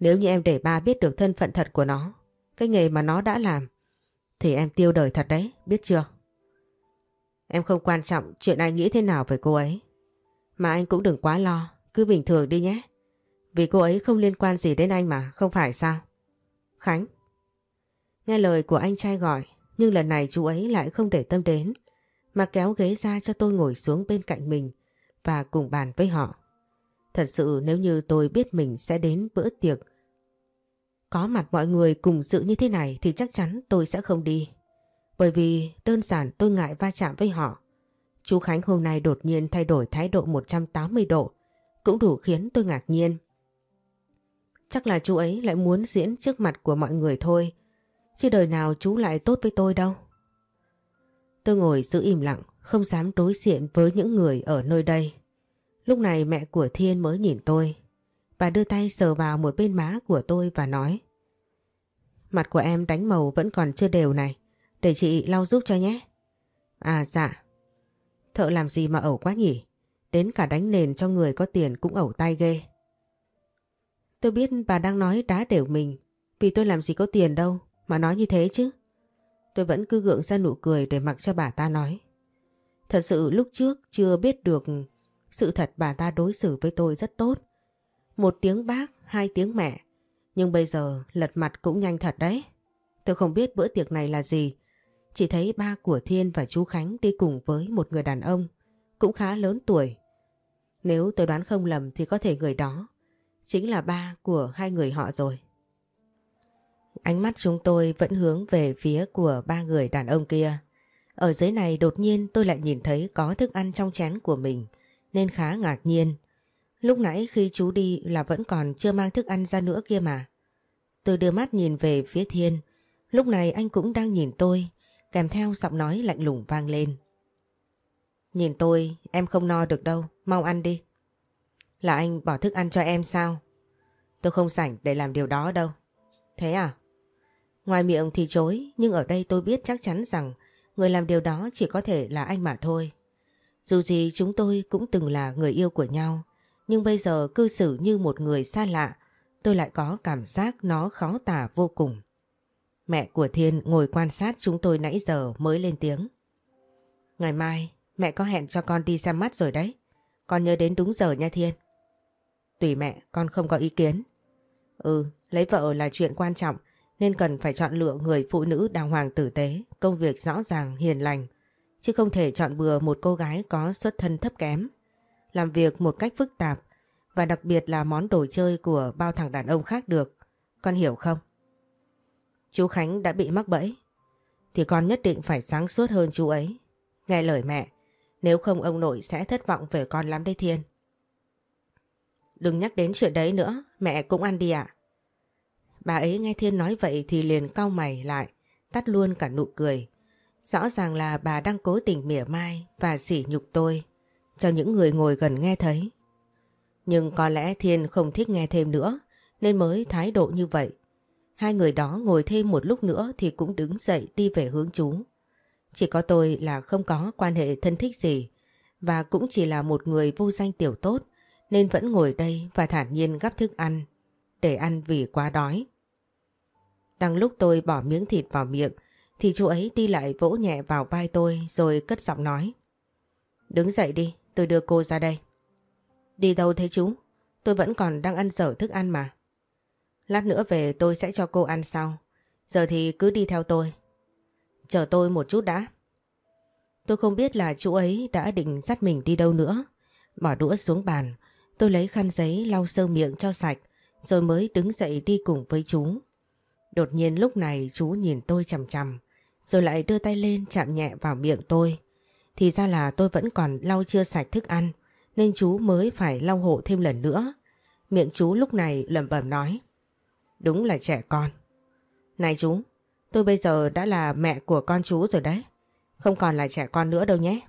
Nếu như em để ba biết được thân phận thật của nó, cái nghề mà nó đã làm, thì em tiêu đời thật đấy, biết chưa? Em không quan trọng chuyện anh nghĩ thế nào về cô ấy. Mà anh cũng đừng quá lo, cứ bình thường đi nhé. Vì cô ấy không liên quan gì đến anh mà, không phải sao? Khánh. Nghe lời của anh trai gọi, nhưng lần này chú ấy lại không để tâm đến, mà kéo ghế ra cho tôi ngồi xuống bên cạnh mình và cùng bàn với họ. Thật sự nếu như tôi biết mình sẽ đến bữa tiệc, có mặt mọi người cùng dự như thế này thì chắc chắn tôi sẽ không đi. Bởi vì đơn giản tôi ngại va chạm với họ. Chú Khánh hôm nay đột nhiên thay đổi thái độ 180 độ, cũng đủ khiến tôi ngạc nhiên. Chắc là chú ấy lại muốn diễn trước mặt của mọi người thôi, chứ đời nào chú lại tốt với tôi đâu. Tôi ngồi giữ im lặng, không dám đối diện với những người ở nơi đây. Lúc này mẹ của Thiên mới nhìn tôi. Bà đưa tay sờ vào một bên má của tôi và nói mặt của em đánh màu vẫn còn chưa đều này. Để chị lau giúp cho nhé. À dạ. Thợ làm gì mà ẩu quá nhỉ? Đến cả đánh nền cho người có tiền cũng ẩu tay ghê. Tôi biết bà đang nói đá đều mình. Vì tôi làm gì có tiền đâu mà nói như thế chứ. Tôi vẫn cứ gượng ra nụ cười để mặc cho bà ta nói. Thật sự lúc trước chưa biết được sự thật bà ta đối xử với tôi rất tốt. Một tiếng bác, hai tiếng mẹ. Nhưng bây giờ lật mặt cũng nhanh thật đấy. Tôi không biết bữa tiệc này là gì. Chỉ thấy ba của Thiên và chú Khánh đi cùng với một người đàn ông cũng khá lớn tuổi. Nếu tôi đoán không lầm thì có thể người đó chính là ba của hai người họ rồi. Ánh mắt chúng tôi vẫn hướng về phía của ba người đàn ông kia. Ở dưới này đột nhiên tôi lại nhìn thấy có thức ăn trong chén của mình nên khá ngạc nhiên. Lúc nãy khi chú đi là vẫn còn chưa mang thức ăn ra nữa kia mà. Tôi đưa mắt nhìn về phía Thiên. Lúc này anh cũng đang nhìn tôi kèm theo giọng nói lạnh lùng vang lên. Nhìn tôi em không no được đâu, mau ăn đi. Là anh bỏ thức ăn cho em sao? Tôi không rảnh để làm điều đó đâu. Thế à? Ngoài miệng thì chối, nhưng ở đây tôi biết chắc chắn rằng người làm điều đó chỉ có thể là anh mà thôi. Dù gì chúng tôi cũng từng là người yêu của nhau, nhưng bây giờ cư xử như một người xa lạ, tôi lại có cảm giác nó khó tả vô cùng. Mẹ của Thiên ngồi quan sát chúng tôi nãy giờ mới lên tiếng. Ngày mai mẹ có hẹn cho con đi xem mắt rồi đấy. Con nhớ đến đúng giờ nha Thiên. Tùy mẹ, con không có ý kiến. Ừ, lấy vợ là chuyện quan trọng nên cần phải chọn lựa người phụ nữ đàng hoàng tử tế, công việc rõ ràng, hiền lành. Chứ không thể chọn bừa một cô gái có xuất thân thấp kém. Làm việc một cách phức tạp và đặc biệt là món đồ chơi của bao thằng đàn ông khác được. Con hiểu không? Chú Khánh đã bị mắc bẫy. Thì con nhất định phải sáng suốt hơn chú ấy. Nghe lời mẹ, nếu không ông nội sẽ thất vọng về con lắm đấy Thiên. Đừng nhắc đến chuyện đấy nữa, mẹ cũng ăn đi ạ. Bà ấy nghe Thiên nói vậy thì liền cau mày lại, tắt luôn cả nụ cười. Rõ ràng là bà đang cố tình mỉa mai và sỉ nhục tôi, cho những người ngồi gần nghe thấy. Nhưng có lẽ Thiên không thích nghe thêm nữa, nên mới thái độ như vậy. Hai người đó ngồi thêm một lúc nữa thì cũng đứng dậy đi về hướng chú. Chỉ có tôi là không có quan hệ thân thích gì và cũng chỉ là một người vô danh tiểu tốt nên vẫn ngồi đây và thản nhiên gắp thức ăn để ăn vì quá đói. Đang lúc tôi bỏ miếng thịt vào miệng thì chú ấy đi lại vỗ nhẹ vào vai tôi rồi cất giọng nói. Đứng dậy đi, tôi đưa cô ra đây. Đi đâu thế chú? Tôi vẫn còn đang ăn dở thức ăn mà. Lát nữa về tôi sẽ cho cô ăn sau. Giờ thì cứ đi theo tôi. Chờ tôi một chút đã. Tôi không biết là chú ấy đã định dắt mình đi đâu nữa. Bỏ đũa xuống bàn, tôi lấy khăn giấy lau sơ miệng cho sạch, rồi mới đứng dậy đi cùng với chú. Đột nhiên lúc này chú nhìn tôi chằm chằm, rồi lại đưa tay lên chạm nhẹ vào miệng tôi. Thì ra là tôi vẫn còn lau chưa sạch thức ăn, nên chú mới phải lau hộ thêm lần nữa. Miệng chú lúc này lẩm bẩm nói. Đúng là trẻ con. Này chú, tôi bây giờ đã là mẹ của con chú rồi đấy. Không còn là trẻ con nữa đâu nhé.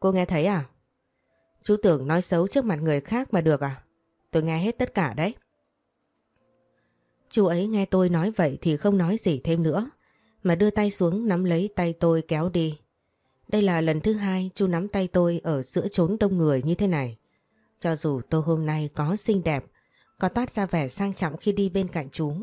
Cô nghe thấy à? Chú tưởng nói xấu trước mặt người khác mà được à? Tôi nghe hết tất cả đấy. Chú ấy nghe tôi nói vậy thì không nói gì thêm nữa, mà đưa tay xuống nắm lấy tay tôi kéo đi. Đây là lần thứ hai chú nắm tay tôi ở giữa chốn đông người như thế này. Cho dù tôi hôm nay có xinh đẹp, có toát ra vẻ sang trọng khi đi bên cạnh chú,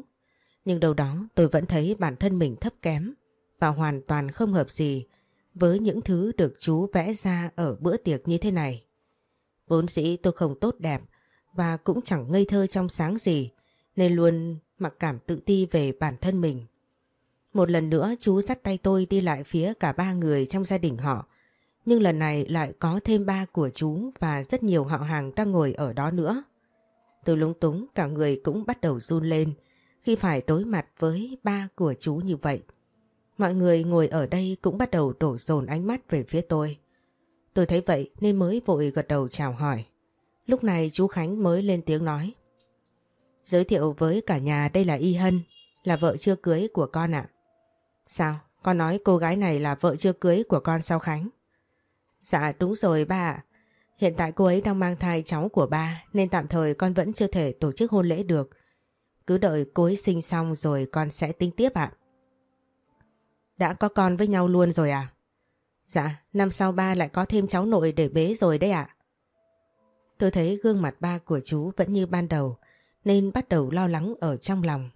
nhưng đâu đó tôi vẫn thấy bản thân mình thấp kém và hoàn toàn không hợp gì với những thứ được chú vẽ ra ở bữa tiệc như thế này. Vốn dĩ tôi không tốt đẹp và cũng chẳng ngây thơ trong sáng gì, nên luôn mặc cảm tự ti về bản thân mình. Một lần nữa chú dắt tay tôi đi lại phía cả ba người trong gia đình họ. Nhưng lần này lại có thêm ba của chú và rất nhiều họ hàng đang ngồi ở đó nữa. Tôi lúng túng, cả người cũng bắt đầu run lên khi phải đối mặt với ba của chú như vậy. Mọi người ngồi ở đây cũng bắt đầu đổ dồn ánh mắt về phía tôi. Tôi thấy vậy nên mới vội gật đầu chào hỏi. Lúc này chú Khánh mới lên tiếng nói. Giới thiệu với cả nhà đây là Y Hân, là vợ chưa cưới của con ạ. Sao? Con nói cô gái này là vợ chưa cưới của con sao Khánh? Dạ đúng rồi ba ạ. Hiện tại cô ấy đang mang thai cháu của ba nên tạm thời con vẫn chưa thể tổ chức hôn lễ được. Cứ đợi cô ấy sinh xong rồi con sẽ tính tiếp ạ. Đã có con với nhau luôn rồi à? Dạ, năm sau ba lại có thêm cháu nội để bế rồi đấy ạ. Tôi thấy gương mặt ba của chú vẫn như ban đầu nên bắt đầu lo lắng ở trong lòng.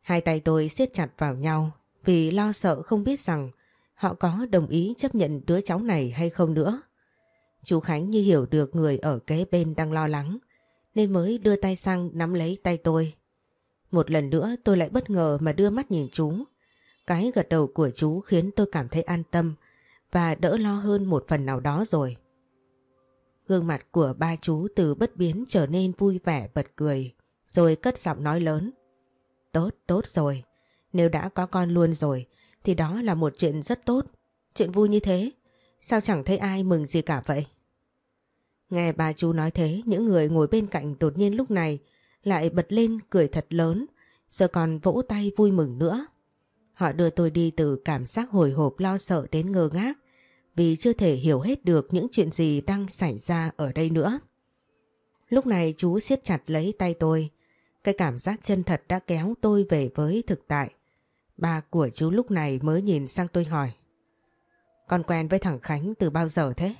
Hai tay tôi siết chặt vào nhau vì lo sợ không biết rằng họ có đồng ý chấp nhận đứa cháu này hay không nữa. Chú Khánh như hiểu được người ở kế bên đang lo lắng nên mới đưa tay sang nắm lấy tay tôi. Một lần nữa tôi lại bất ngờ mà đưa mắt nhìn chú. Cái gật đầu của chú khiến tôi cảm thấy an tâm và đỡ lo hơn một phần nào đó rồi. Gương mặt của ba chú từ bất biến trở nên vui vẻ bật cười rồi cất giọng nói lớn. Tốt, tốt rồi. Nếu đã có con luôn rồi thì đó là một chuyện rất tốt. Chuyện vui như thế. Sao chẳng thấy ai mừng gì cả vậy? Nghe bà chú nói thế, những người ngồi bên cạnh đột nhiên lúc này lại bật lên cười thật lớn, giờ còn vỗ tay vui mừng nữa. Họ đưa tôi đi từ cảm giác hồi hộp lo sợ đến ngơ ngác vì chưa thể hiểu hết được những chuyện gì đang xảy ra ở đây nữa. Lúc này chú siết chặt lấy tay tôi, cái cảm giác chân thật đã kéo tôi về với thực tại. bà của chú lúc này mới nhìn sang tôi hỏi. Con quen với thằng Khánh từ bao giờ thế?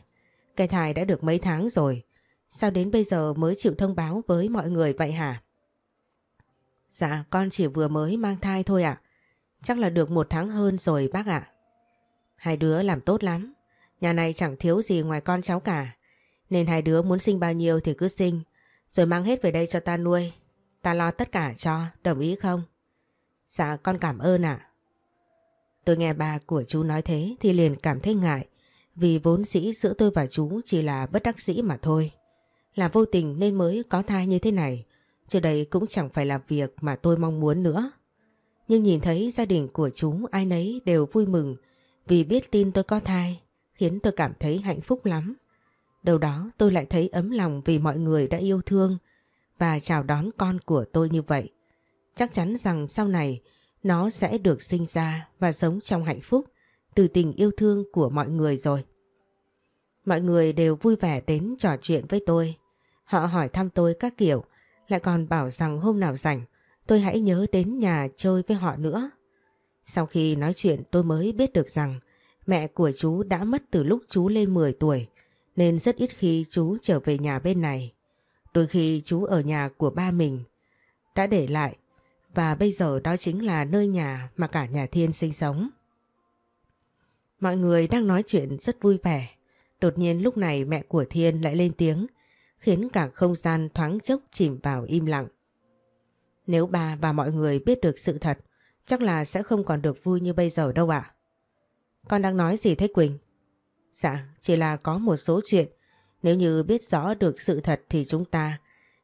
Cái thai đã được mấy tháng rồi. Sao đến bây giờ mới chịu thông báo với mọi người vậy hả? Dạ con chỉ vừa mới mang thai thôi ạ. Chắc là được một tháng hơn rồi bác ạ. Hai đứa làm tốt lắm. Nhà này chẳng thiếu gì ngoài con cháu cả. Nên hai đứa muốn sinh bao nhiêu thì cứ sinh. Rồi mang hết về đây cho ta nuôi. Ta lo tất cả cho, đồng ý không? Dạ con cảm ơn ạ. Tôi nghe bà của chú nói thế thì liền cảm thấy ngại vì vốn dĩ giữa tôi và chú chỉ là bất đắc dĩ mà thôi. Là vô tình nên mới có thai như thế này, chứ đây cũng chẳng phải là việc mà tôi mong muốn nữa. Nhưng nhìn thấy gia đình của chú ai nấy đều vui mừng vì biết tin tôi có thai, khiến tôi cảm thấy hạnh phúc lắm. Đầu đó tôi lại thấy ấm lòng vì mọi người đã yêu thương và chào đón con của tôi như vậy. Chắc chắn rằng sau này nó sẽ được sinh ra và sống trong hạnh phúc từ tình yêu thương của mọi người rồi. Mọi người đều vui vẻ đến trò chuyện với tôi. Họ hỏi thăm tôi các kiểu, lại còn bảo rằng hôm nào rảnh tôi hãy nhớ đến nhà chơi với họ nữa. Sau khi nói chuyện tôi mới biết được rằng mẹ của chú đã mất từ lúc chú lên 10 tuổi nên rất ít khi chú trở về nhà bên này. Đôi khi chú ở nhà của ba mình đã để lại và bây giờ đó chính là nơi nhà mà cả nhà Thiên sinh sống. Mọi người đang nói chuyện rất vui vẻ. Đột nhiên lúc này mẹ của Thiên lại lên tiếng, khiến cả không gian thoáng chốc chìm vào im lặng. Nếu bà và mọi người biết được sự thật, chắc là sẽ không còn được vui như bây giờ đâu ạ. Con đang nói gì thế Quỳnh? Dạ, chỉ là có một số chuyện. Nếu như biết rõ được sự thật thì chúng ta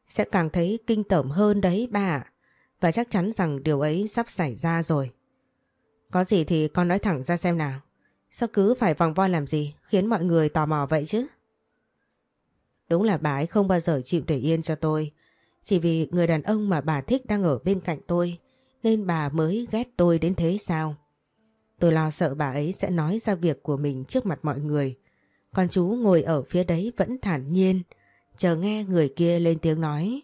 sẽ càng thấy kinh tởm hơn đấy ba ạ. Và chắc chắn rằng điều ấy sắp xảy ra rồi. Có gì thì con nói thẳng ra xem nào. Sao cứ phải vòng vo làm gì khiến mọi người tò mò vậy chứ? Đúng là bà ấy không bao giờ chịu để yên cho tôi. Chỉ vì người đàn ông mà bà thích đang ở bên cạnh tôi nên bà mới ghét tôi đến thế sao? Tôi lo sợ bà ấy sẽ nói ra việc của mình trước mặt mọi người. Còn chú ngồi ở phía đấy vẫn thản nhiên, chờ nghe người kia lên tiếng nói.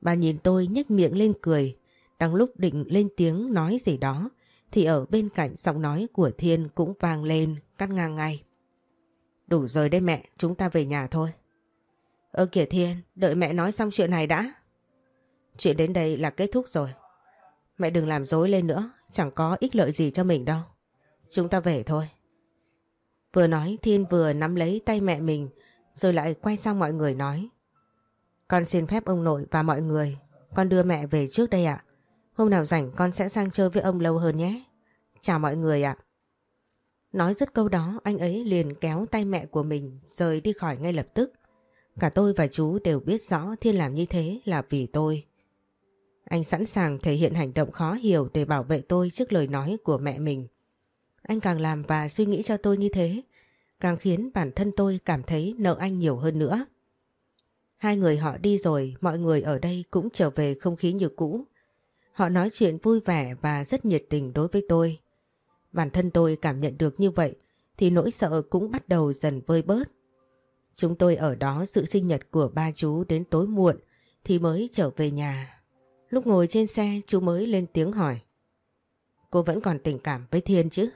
Bà nhìn tôi nhếch miệng lên cười, đang lúc định lên tiếng nói gì đó thì ở bên cạnh giọng nói của Thiên cũng vang lên cắt ngang ngay. Đủ rồi đây mẹ, chúng ta về nhà thôi. Ơ kìa Thiên, đợi mẹ nói xong chuyện này đã. Chuyện đến đây là kết thúc rồi. Mẹ đừng làm dối lên nữa, chẳng có ích lợi gì cho mình đâu. Chúng ta về thôi. Vừa nói Thiên vừa nắm lấy tay mẹ mình rồi lại quay sang mọi người nói. Con xin phép ông nội và mọi người, con đưa mẹ về trước đây ạ. Hôm nào rảnh con sẽ sang chơi với ông lâu hơn nhé. Chào mọi người ạ. Nói dứt câu đó anh ấy liền kéo tay mẹ của mình rời đi khỏi ngay lập tức. Cả tôi và chú đều biết rõ Thiên làm như thế là vì tôi. Anh sẵn sàng thể hiện hành động khó hiểu để bảo vệ tôi trước lời nói của mẹ mình. Anh càng làm và suy nghĩ cho tôi như thế, càng khiến bản thân tôi cảm thấy nợ anh nhiều hơn nữa. Hai người họ đi rồi, mọi người ở đây cũng trở về không khí như cũ. Họ nói chuyện vui vẻ và rất nhiệt tình đối với tôi. Bản thân tôi cảm nhận được như vậy thì nỗi sợ cũng bắt đầu dần vơi bớt. Chúng tôi ở đó dự sinh nhật của ba chú đến tối muộn thì mới trở về nhà. Lúc ngồi trên xe chú mới lên tiếng hỏi. Cô vẫn còn tình cảm với Thiên chứ?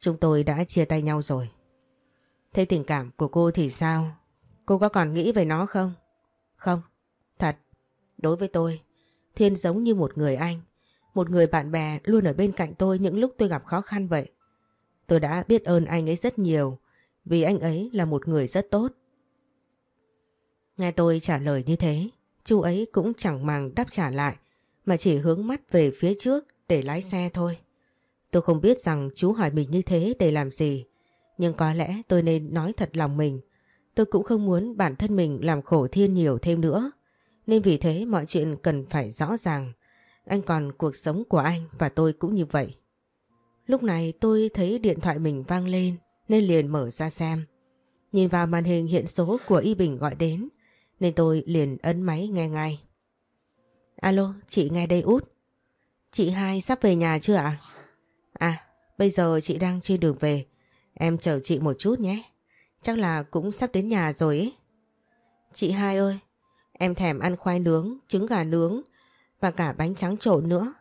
Chúng tôi đã chia tay nhau rồi. Thế tình cảm của cô thì sao? Cô có còn nghĩ về nó không? Không, thật. Đối với tôi, Thiên giống như một người anh. Một người bạn bè luôn ở bên cạnh tôi những lúc tôi gặp khó khăn vậy. Tôi đã biết ơn anh ấy rất nhiều vì anh ấy là một người rất tốt. Nghe tôi trả lời như thế, chú ấy cũng chẳng màng đáp trả lại mà chỉ hướng mắt về phía trước để lái xe thôi. Tôi không biết rằng chú hỏi mình như thế để làm gì, nhưng có lẽ tôi nên nói thật lòng mình. Tôi cũng không muốn bản thân mình làm khổ thiên nhiều thêm nữa, nên vì thế mọi chuyện cần phải rõ ràng. Anh còn cuộc sống của anh và tôi cũng như vậy. Lúc này tôi thấy điện thoại mình vang lên nên liền mở ra xem. Nhìn vào màn hình hiện số của Y Bình gọi đến nên tôi liền ấn máy nghe ngay. Alo, chị nghe đây út. Chị hai sắp về nhà chưa ạ? À? bây giờ chị đang trên đường về. Em chờ chị một chút nhé. Chắc là cũng sắp đến nhà rồi ấy. Chị hai ơi, em thèm ăn khoai nướng, trứng gà nướng và cả bánh trắng trộn nữa.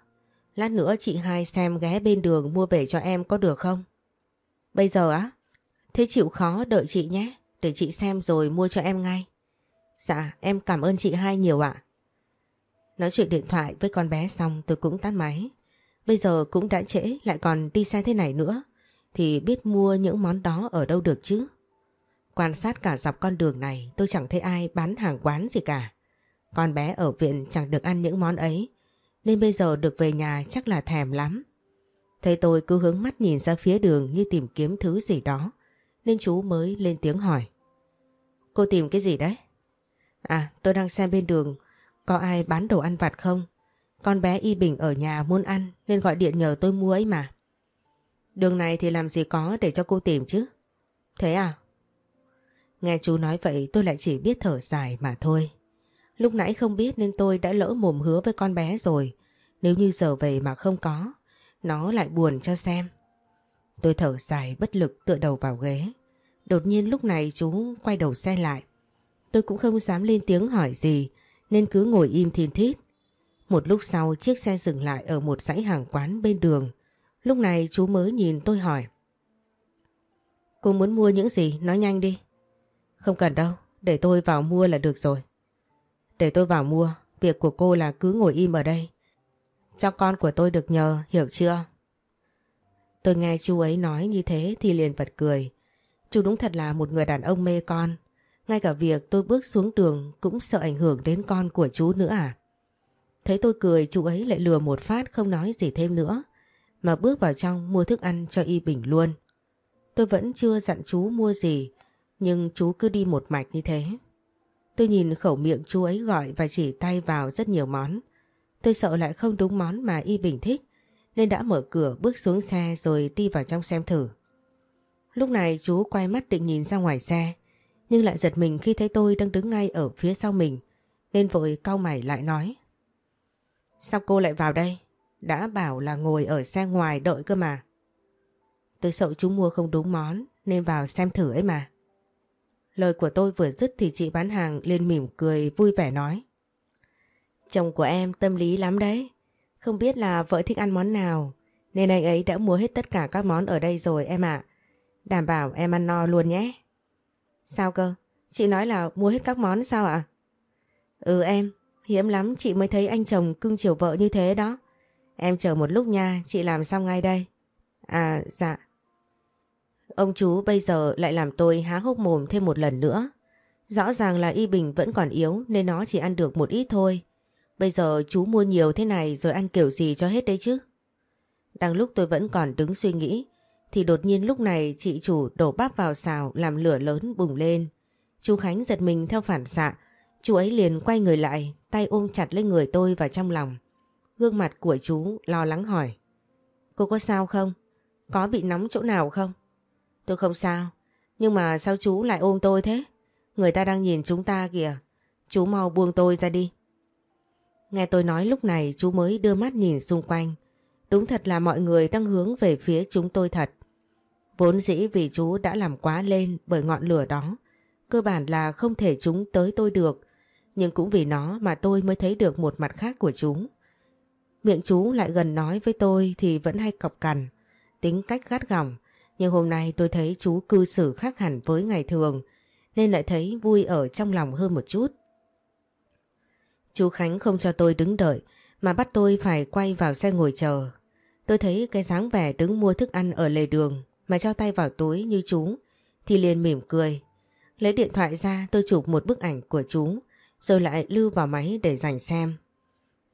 Lát nữa chị hai xem ghé bên đường mua về cho em có được không? Bây giờ á? Thế chịu khó đợi chị nhé, để chị xem rồi mua cho em ngay. Dạ, em cảm ơn chị hai nhiều ạ. Nói chuyện điện thoại với con bé xong tôi cũng tắt máy. Bây giờ cũng đã trễ lại còn đi xe thế này nữa. Thì biết mua những món đó ở đâu được chứ? Quan sát cả dọc con đường này tôi chẳng thấy ai bán hàng quán gì cả. Con bé ở viện chẳng được ăn những món ấy. Nên bây giờ được về nhà chắc là thèm lắm. Thấy tôi cứ hướng mắt nhìn ra phía đường như tìm kiếm thứ gì đó. Nên chú mới lên tiếng hỏi. Cô tìm cái gì đấy? À tôi đang xem bên đường có ai bán đồ ăn vặt không? Con bé Y Bình ở nhà muốn ăn nên gọi điện nhờ tôi mua ấy mà. Đường này thì làm gì có để cho cô tìm chứ? Thế à? Nghe chú nói vậy tôi lại chỉ biết thở dài mà thôi. Lúc nãy không biết nên tôi đã lỡ mồm hứa với con bé rồi. Nếu như giờ về mà không có, nó lại buồn cho xem. Tôi thở dài bất lực tựa đầu vào ghế. Đột nhiên lúc này chú quay đầu xe lại. Tôi cũng không dám lên tiếng hỏi gì nên cứ ngồi im thiên thít. Một lúc sau chiếc xe dừng lại ở một dãy hàng quán bên đường. Lúc này chú mới nhìn tôi hỏi. Cô muốn mua những gì? Nói nhanh đi. Không cần đâu, để tôi vào mua là được rồi. Để tôi vào mua, việc của cô là cứ ngồi im ở đây. Cho con của tôi được nhờ, hiểu chưa? Tôi nghe chú ấy nói như thế thì liền bật cười. Chú đúng thật là một người đàn ông mê con. Ngay cả việc tôi bước xuống đường cũng sợ ảnh hưởng đến con của chú nữa à? Thấy tôi cười, chú ấy lại lừa một phát không nói gì thêm nữa, mà bước vào trong mua thức ăn cho Y Bình luôn. Tôi vẫn chưa dặn chú mua gì, nhưng chú cứ đi một mạch như thế. Tôi nhìn khẩu miệng chú ấy gọi và chỉ tay vào rất nhiều món. Tôi sợ lại không đúng món mà Y Bình thích, nên đã mở cửa bước xuống xe rồi đi vào trong xem thử. Lúc này chú quay mắt định nhìn ra ngoài xe nhưng lại giật mình khi thấy tôi đang đứng ngay ở phía sau mình, nên vội cau mày lại nói. Sao cô lại vào đây? Đã bảo là ngồi ở xe ngoài đợi cơ mà. Tôi sợ chú mua không đúng món, nên vào xem thử ấy mà. Lời của tôi vừa dứt thì chị bán hàng lên mỉm cười vui vẻ nói. Chồng của em tâm lý lắm đấy. Không biết là vợ thích ăn món nào, nên anh ấy đã mua hết tất cả các món ở đây rồi em ạ. Đảm bảo em ăn no luôn nhé. Sao cơ? Chị nói là mua hết các món sao ạ? Ừ em, hiếm lắm chị mới thấy anh chồng cưng chiều vợ như thế đó. Em chờ một lúc nha, chị làm xong ngay đây. À, dạ. Ông chú bây giờ lại làm tôi há hốc mồm thêm một lần nữa. Rõ ràng là Y Bình vẫn còn yếu nên nó chỉ ăn được một ít thôi. Bây giờ chú mua nhiều thế này rồi ăn kiểu gì cho hết đấy chứ? Đang lúc tôi vẫn còn đứng suy nghĩ thì đột nhiên lúc này chị chủ đổ bắp vào xào làm lửa lớn bùng lên. Chú Khánh giật mình theo phản xạ. Chú ấy liền quay người lại, tay ôm chặt lấy người tôi vào trong lòng. Gương mặt của chú lo lắng hỏi. Cô có sao không? Có bị nóng chỗ nào không? Tôi không sao. Nhưng mà sao chú lại ôm tôi thế? Người ta đang nhìn chúng ta kìa. Chú mau buông tôi ra đi. Nghe tôi nói lúc này chú mới đưa mắt nhìn xung quanh. Đúng thật là mọi người đang hướng về phía chúng tôi thật. Vốn dĩ vì chú đã làm quá lên bởi ngọn lửa đó. Cơ bản là không thể chúng tới tôi được. Nhưng cũng vì nó mà tôi mới thấy được một mặt khác của chúng Miệng chú lại gần nói với tôi thì vẫn hay cọc cằn, tính cách gắt gỏng. Nhưng hôm nay tôi thấy chú cư xử khác hẳn với ngày thường nên lại thấy vui ở trong lòng hơn một chút. Chú Khánh không cho tôi đứng đợi mà bắt tôi phải quay vào xe ngồi chờ. Tôi thấy cái dáng vẻ đứng mua thức ăn ở lề đường mà cho tay vào túi như chú thì liền mỉm cười. Lấy điện thoại ra tôi chụp một bức ảnh của chú rồi lại lưu vào máy để dành xem.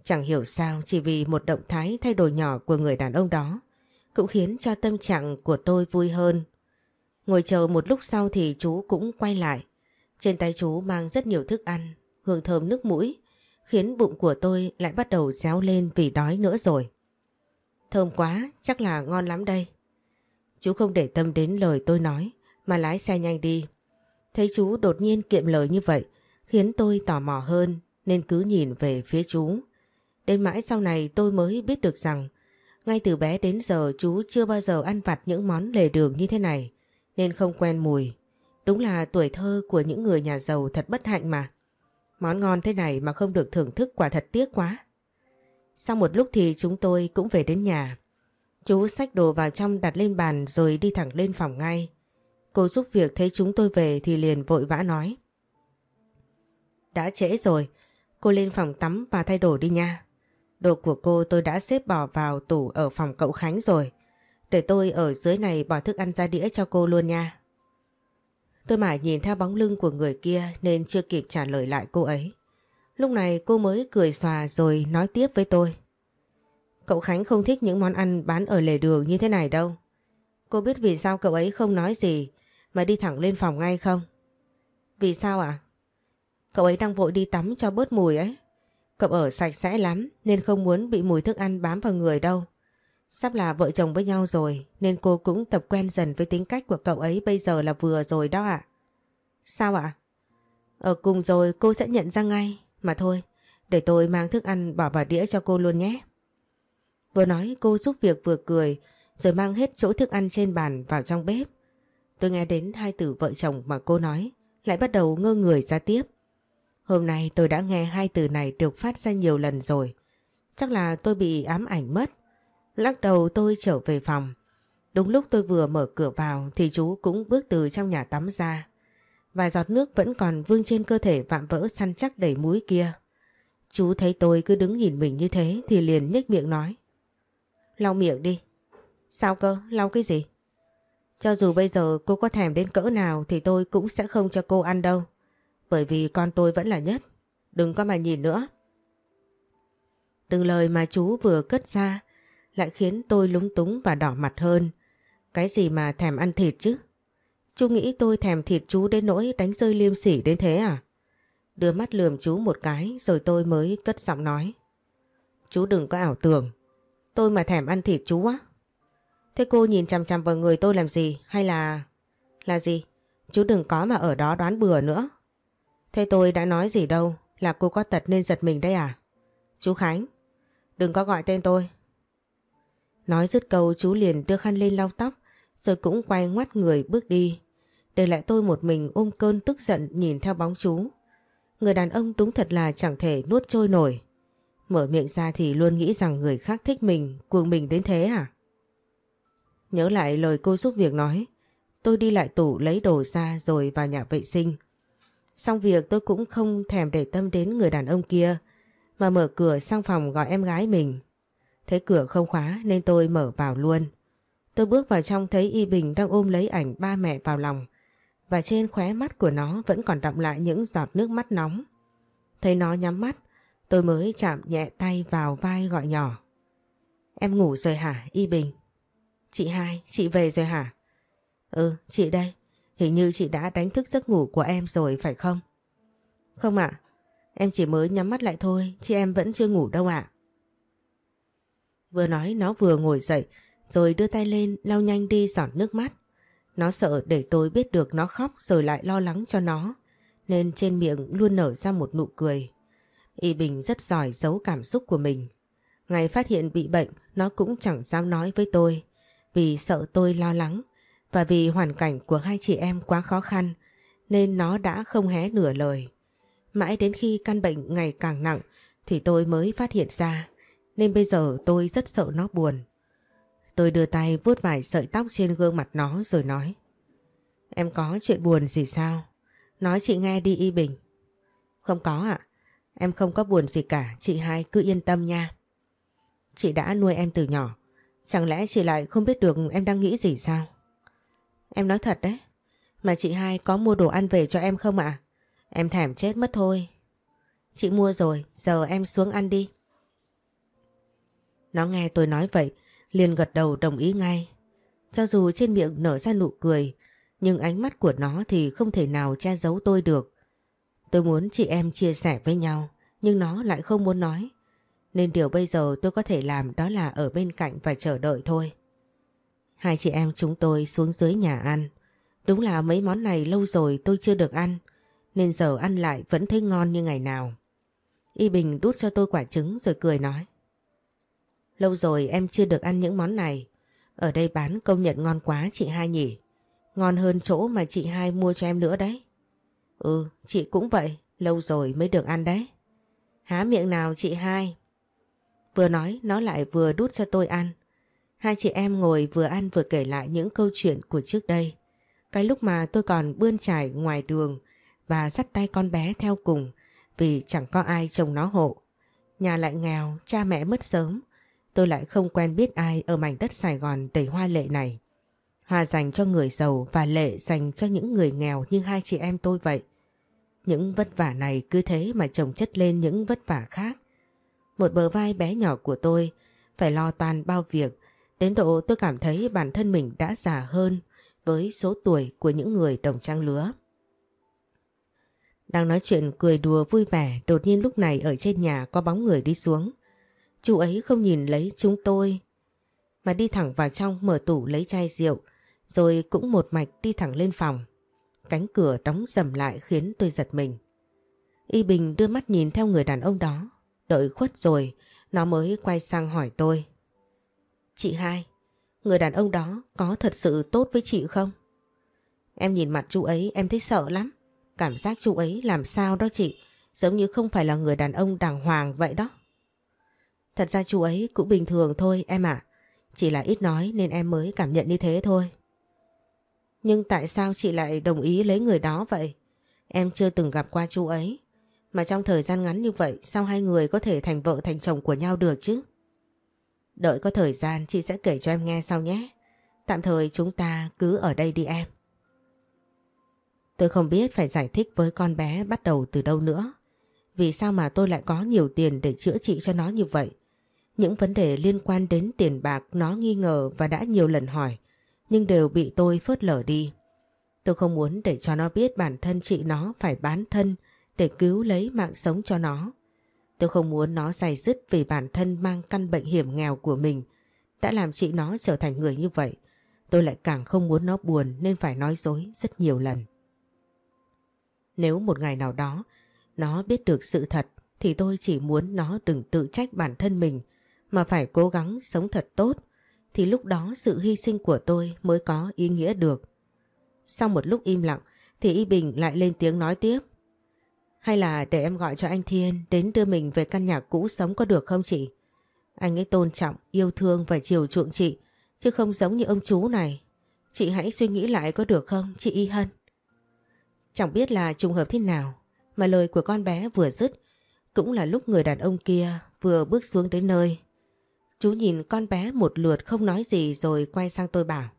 Chẳng hiểu sao chỉ vì một động thái thay đổi nhỏ của người đàn ông đó cũng khiến cho tâm trạng của tôi vui hơn. Ngồi chờ một lúc sau thì chú cũng quay lại. Trên tay chú mang rất nhiều thức ăn, hương thơm nước mũi, khiến bụng của tôi lại bắt đầu réo lên vì đói nữa rồi. Thơm quá, chắc là ngon lắm đây. Chú không để tâm đến lời tôi nói, mà lái xe nhanh đi. Thấy chú đột nhiên kiệm lời như vậy, khiến tôi tò mò hơn, nên cứ nhìn về phía chú. Đến mãi sau này tôi mới biết được rằng, ngay từ bé đến giờ chú chưa bao giờ ăn vặt những món lề đường như thế này, nên không quen mùi. Đúng là tuổi thơ của những người nhà giàu thật bất hạnh mà. Món ngon thế này mà không được thưởng thức quả thật tiếc quá. Sau một lúc thì chúng tôi cũng về đến nhà. Chú xách đồ vào trong đặt lên bàn rồi đi thẳng lên phòng ngay. Cô giúp việc thấy chúng tôi về thì liền vội vã nói. Đã trễ rồi, cô lên phòng tắm và thay đổi đi nha. Đồ của cô tôi đã xếp bỏ vào tủ ở phòng cậu Khánh rồi. Để tôi ở dưới này bỏ thức ăn ra đĩa cho cô luôn nha. Tôi mãi nhìn theo bóng lưng của người kia nên chưa kịp trả lời lại cô ấy. Lúc này cô mới cười xòa rồi nói tiếp với tôi. Cậu Khánh không thích những món ăn bán ở lề đường như thế này đâu. Cô biết vì sao cậu ấy không nói gì mà đi thẳng lên phòng ngay không? Vì sao ạ? Cậu ấy đang vội đi tắm cho bớt mùi ấy. Cậu ở sạch sẽ lắm nên không muốn bị mùi thức ăn bám vào người đâu. Sắp là vợ chồng với nhau rồi nên cô cũng tập quen dần với tính cách của cậu ấy bây giờ là vừa rồi đó ạ. Sao ạ? Ở cùng rồi cô sẽ nhận ra ngay. Mà thôi, để tôi mang thức ăn bỏ vào đĩa cho cô luôn nhé. Vừa nói, cô giúp việc vừa cười, rồi mang hết chỗ thức ăn trên bàn vào trong bếp. Tôi nghe đến hai từ vợ chồng mà cô nói, lại bắt đầu ngơ người ra tiếp. Hôm nay tôi đã nghe hai từ này được phát ra nhiều lần rồi. Chắc là tôi bị ám ảnh mất. Lắc đầu tôi trở về phòng. Đúng lúc tôi vừa mở cửa vào thì chú cũng bước từ trong nhà tắm ra. Vài giọt nước vẫn còn vương trên cơ thể vạm vỡ săn chắc đầy mũi kia. Chú thấy tôi cứ đứng nhìn mình như thế thì liền nhếch miệng nói. Lau miệng đi. Sao cơ? Lau cái gì? Cho dù bây giờ cô có thèm đến cỡ nào thì tôi cũng sẽ không cho cô ăn đâu. Bởi vì con tôi vẫn là nhất. Đừng có mà nhìn nữa. Từng lời mà chú vừa cất ra lại khiến tôi lúng túng và đỏ mặt hơn. Cái gì mà thèm ăn thịt chứ? Chú nghĩ tôi thèm thịt chú đến nỗi đánh rơi liêm sỉ đến thế à? Đưa mắt lườm chú một cái rồi tôi mới cất giọng nói. Chú đừng có ảo tưởng. Tôi mà thèm ăn thịt chú á. Thế cô nhìn chằm chằm vào người tôi làm gì? Hay là... Là gì? Chú đừng có mà ở đó đoán bừa nữa. Thế tôi đã nói gì đâu là cô có tật nên giật mình đấy à? Chú Khánh, đừng có gọi tên tôi. Nói dứt câu chú liền đưa khăn lên lau tóc rồi cũng quay ngoắt người bước đi. Để lại tôi một mình ôm cơn tức giận nhìn theo bóng chú. Người đàn ông đúng thật là chẳng thể nuốt trôi nổi. Mở miệng ra thì luôn nghĩ rằng người khác thích mình, cuồng mình đến thế à? Nhớ lại lời cô giúp việc nói, tôi đi lại tủ lấy đồ ra rồi vào nhà vệ sinh. Xong việc tôi cũng không thèm để tâm đến người đàn ông kia, mà mở cửa sang phòng gọi em gái mình. Thấy cửa không khóa nên tôi mở vào luôn. Tôi bước vào trong thấy Y Bình đang ôm lấy ảnh ba mẹ vào lòng và trên khóe mắt của nó vẫn còn đọng lại những giọt nước mắt nóng. Thấy nó nhắm mắt, tôi mới chạm nhẹ tay vào vai gọi nhỏ. Em ngủ rồi hả Y Bình? Chị hai, chị về rồi hả? Ừ, chị đây. Hình như chị đã đánh thức giấc ngủ của em rồi phải không? Không ạ, em chỉ mới nhắm mắt lại thôi, chị em vẫn chưa ngủ đâu ạ. Vừa nói nó vừa ngồi dậy, rồi đưa tay lên lau nhanh đi giọt nước mắt. Nó sợ để tôi biết được nó khóc rồi lại lo lắng cho nó, nên trên miệng luôn nở ra một nụ cười. Y Bình rất giỏi giấu cảm xúc của mình. Ngày phát hiện bị bệnh, nó cũng chẳng dám nói với tôi, vì sợ tôi lo lắng và vì hoàn cảnh của hai chị em quá khó khăn nên nó đã không hé nửa lời. Mãi đến khi căn bệnh ngày càng nặng thì tôi mới phát hiện ra nên bây giờ tôi rất sợ nó buồn. Tôi đưa tay vuốt vài sợi tóc trên gương mặt nó rồi nói Em có chuyện buồn gì sao? Nói chị nghe đi Y Bình. Không có ạ. Em không có buồn gì cả, chị hai cứ yên tâm nha. Chị đã nuôi em từ nhỏ. Chẳng lẽ chị lại không biết được em đang nghĩ gì sao? Em nói thật đấy. Mà chị hai có mua đồ ăn về cho em không ạ? Em thèm chết mất thôi. Chị mua rồi, giờ em xuống ăn đi. Nó nghe tôi nói vậy, liền gật đầu đồng ý ngay. Cho dù trên miệng nở ra nụ cười, nhưng ánh mắt của nó thì không thể nào che giấu tôi được. Tôi muốn chị em chia sẻ với nhau, nhưng nó lại không muốn nói. Nên điều bây giờ tôi có thể làm đó là ở bên cạnh và chờ đợi thôi. Hai chị em chúng tôi xuống dưới nhà ăn. Đúng là mấy món này lâu rồi tôi chưa được ăn, nên giờ ăn lại vẫn thấy ngon như ngày nào. Y Bình đút cho tôi quả trứng rồi cười nói. Lâu rồi em chưa được ăn những món này. Ở đây bán công nhận ngon quá chị hai nhỉ. Ngon hơn chỗ mà chị hai mua cho em nữa đấy. Ừ, chị cũng vậy. Lâu rồi mới được ăn đấy. Há miệng nào chị hai. Vừa nói nó lại vừa đút cho tôi ăn. Hai chị em ngồi vừa ăn vừa kể lại những câu chuyện của trước đây. Cái lúc mà tôi còn bươn trải ngoài đường và dắt tay con bé theo cùng vì chẳng có ai trông nó hộ. Nhà lại nghèo, cha mẹ mất sớm. Tôi lại không quen biết ai ở mảnh đất Sài Gòn đầy hoa lệ này. Hòa dành cho người giàu và lệ dành cho những người nghèo như hai chị em tôi vậy. Những vất vả này cứ thế mà chồng chất lên những vất vả khác. Một bờ vai bé nhỏ của tôi phải lo toàn bao việc, đến độ tôi cảm thấy bản thân mình đã già hơn với số tuổi của những người đồng trang lứa. Đang nói chuyện cười đùa vui vẻ, đột nhiên lúc này ở trên nhà có bóng người đi xuống. Chú ấy không nhìn lấy chúng tôi, mà đi thẳng vào trong mở tủ lấy chai rượu, rồi cũng một mạch đi thẳng lên phòng. Cánh cửa đóng dầm lại khiến tôi giật mình. Y Bình đưa mắt nhìn theo người đàn ông đó. Đợi khuất rồi, nó mới quay sang hỏi tôi. Chị hai, người đàn ông đó có thật sự tốt với chị không? Em nhìn mặt chú ấy em thấy sợ lắm. Cảm giác chú ấy làm sao đó chị, giống như không phải là người đàn ông đàng hoàng vậy đó. Thật ra chú ấy cũng bình thường thôi em ạ. Chỉ là ít nói nên em mới cảm nhận như thế thôi. Nhưng tại sao chị lại đồng ý lấy người đó vậy? Em chưa từng gặp qua chú ấy. Mà trong thời gian ngắn như vậy, sao hai người có thể thành vợ thành chồng của nhau được chứ? Đợi có thời gian, chị sẽ kể cho em nghe sau nhé. Tạm thời chúng ta cứ ở đây đi em. Tôi không biết phải giải thích với con bé bắt đầu từ đâu nữa. Vì sao mà tôi lại có nhiều tiền để chữa trị cho nó như vậy? Những vấn đề liên quan đến tiền bạc nó nghi ngờ và đã nhiều lần hỏi nhưng đều bị tôi phớt lờ đi. Tôi không muốn để cho nó biết bản thân chị nó phải bán thân để cứu lấy mạng sống cho nó. Tôi không muốn nó dày dứt vì bản thân mang căn bệnh hiểm nghèo của mình, đã làm chị nó trở thành người như vậy. Tôi lại càng không muốn nó buồn nên phải nói dối rất nhiều lần. Nếu một ngày nào đó nó biết được sự thật, thì tôi chỉ muốn nó đừng tự trách bản thân mình, mà phải cố gắng sống thật tốt thì lúc đó sự hy sinh của tôi mới có ý nghĩa được. Sau một lúc im lặng thì Y Bình lại lên tiếng nói tiếp. Hay là để em gọi cho anh Thiên đến đưa mình về căn nhà cũ sống có được không chị? Anh ấy tôn trọng, yêu thương và chiều chuộng chị, chứ không giống như ông chú này. Chị hãy suy nghĩ lại có được không, chị Y Hân? Chẳng biết là trùng hợp thế nào mà lời của con bé vừa dứt cũng là lúc người đàn ông kia vừa bước xuống đến nơi. Chú nhìn con bé một lượt không nói gì rồi quay sang tôi bảo.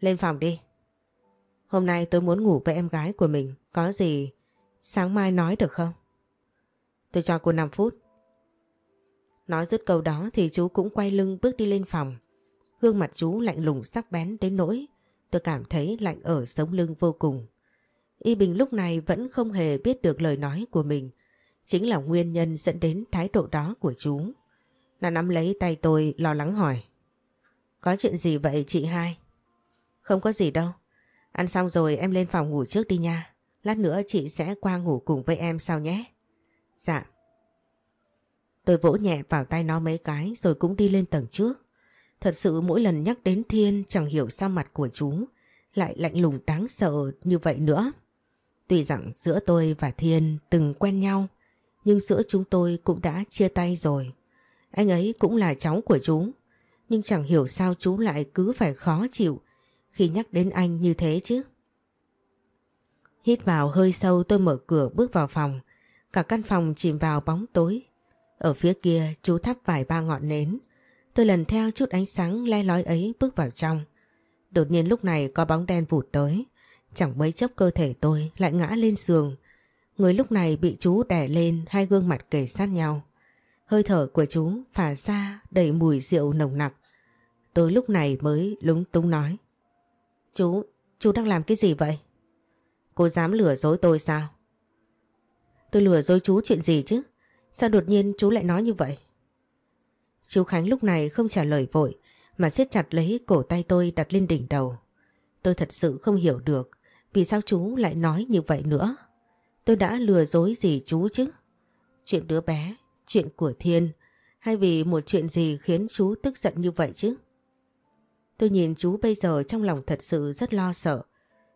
Lên phòng đi. Hôm nay tôi muốn ngủ với em gái của mình. Có gì sáng mai nói được không? Tôi cho cô 5 phút. Nói dứt câu đó thì chú cũng quay lưng bước đi lên phòng. Gương mặt chú lạnh lùng sắc bén đến nỗi tôi cảm thấy lạnh ở sống lưng vô cùng. Y Bình lúc này vẫn không hề biết được lời nói của mình. Chính là nguyên nhân dẫn đến thái độ đó của chú. Nó nắm lấy tay tôi lo lắng hỏi. Có chuyện gì vậy chị hai? Không có gì đâu. Ăn xong rồi em lên phòng ngủ trước đi nha. Lát nữa chị sẽ qua ngủ cùng với em sau nhé. Dạ. Tôi vỗ nhẹ vào tay nó mấy cái rồi cũng đi lên tầng trước. Thật sự mỗi lần nhắc đến Thiên chẳng hiểu sao mặt của chú lại lạnh lùng đáng sợ như vậy nữa. Tuy rằng giữa tôi và Thiên từng quen nhau, nhưng giữa chúng tôi cũng đã chia tay rồi. Anh ấy cũng là cháu của chú, nhưng chẳng hiểu sao chú lại cứ phải khó chịu khi nhắc đến anh như thế chứ. Hít vào hơi sâu tôi mở cửa bước vào phòng, cả căn phòng chìm vào bóng tối. Ở phía kia chú thắp vài ba ngọn nến, tôi lần theo chút ánh sáng le lói ấy bước vào trong. Đột nhiên lúc này có bóng đen vụt tới, chẳng mấy chốc cơ thể tôi lại ngã lên giường. Người lúc này bị chú đè lên hai gương mặt kề sát nhau. Hơi thở của chú phả ra đầy mùi rượu nồng nặc. Tôi lúc này mới lúng túng nói. Chú, chú đang làm cái gì vậy? Cô dám lừa dối tôi sao? Tôi lừa dối chú chuyện gì chứ? Sao đột nhiên chú lại nói như vậy? Chú Khánh lúc này không trả lời vội mà siết chặt lấy cổ tay tôi đặt lên đỉnh đầu. Tôi thật sự không hiểu được vì sao chú lại nói như vậy nữa. Tôi đã lừa dối gì chú chứ? Chuyện đứa bé, chuyện của Thiên hay vì một chuyện gì khiến chú tức giận như vậy chứ? Tôi nhìn chú bây giờ trong lòng thật sự rất lo sợ.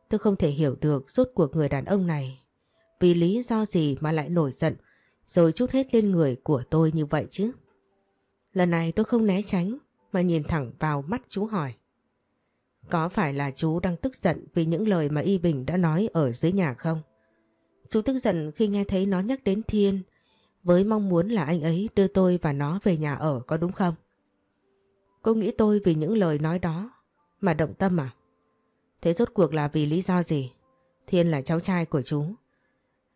Tôi không thể hiểu được rốt cuộc người đàn ông này vì lý do gì mà lại nổi giận, rồi chút hết lên người của tôi như vậy chứ. Lần này tôi không né tránh, mà nhìn thẳng vào mắt chú hỏi. Có phải là chú đang tức giận vì những lời mà Y Bình đã nói ở dưới nhà không? Chú tức giận khi nghe thấy nó nhắc đến Thiên với mong muốn là anh ấy đưa tôi và nó về nhà ở, có đúng không? Cô nghĩ tôi vì những lời nói đó mà động tâm à? Thế rốt cuộc là vì lý do gì? Thiên là cháu trai của chú.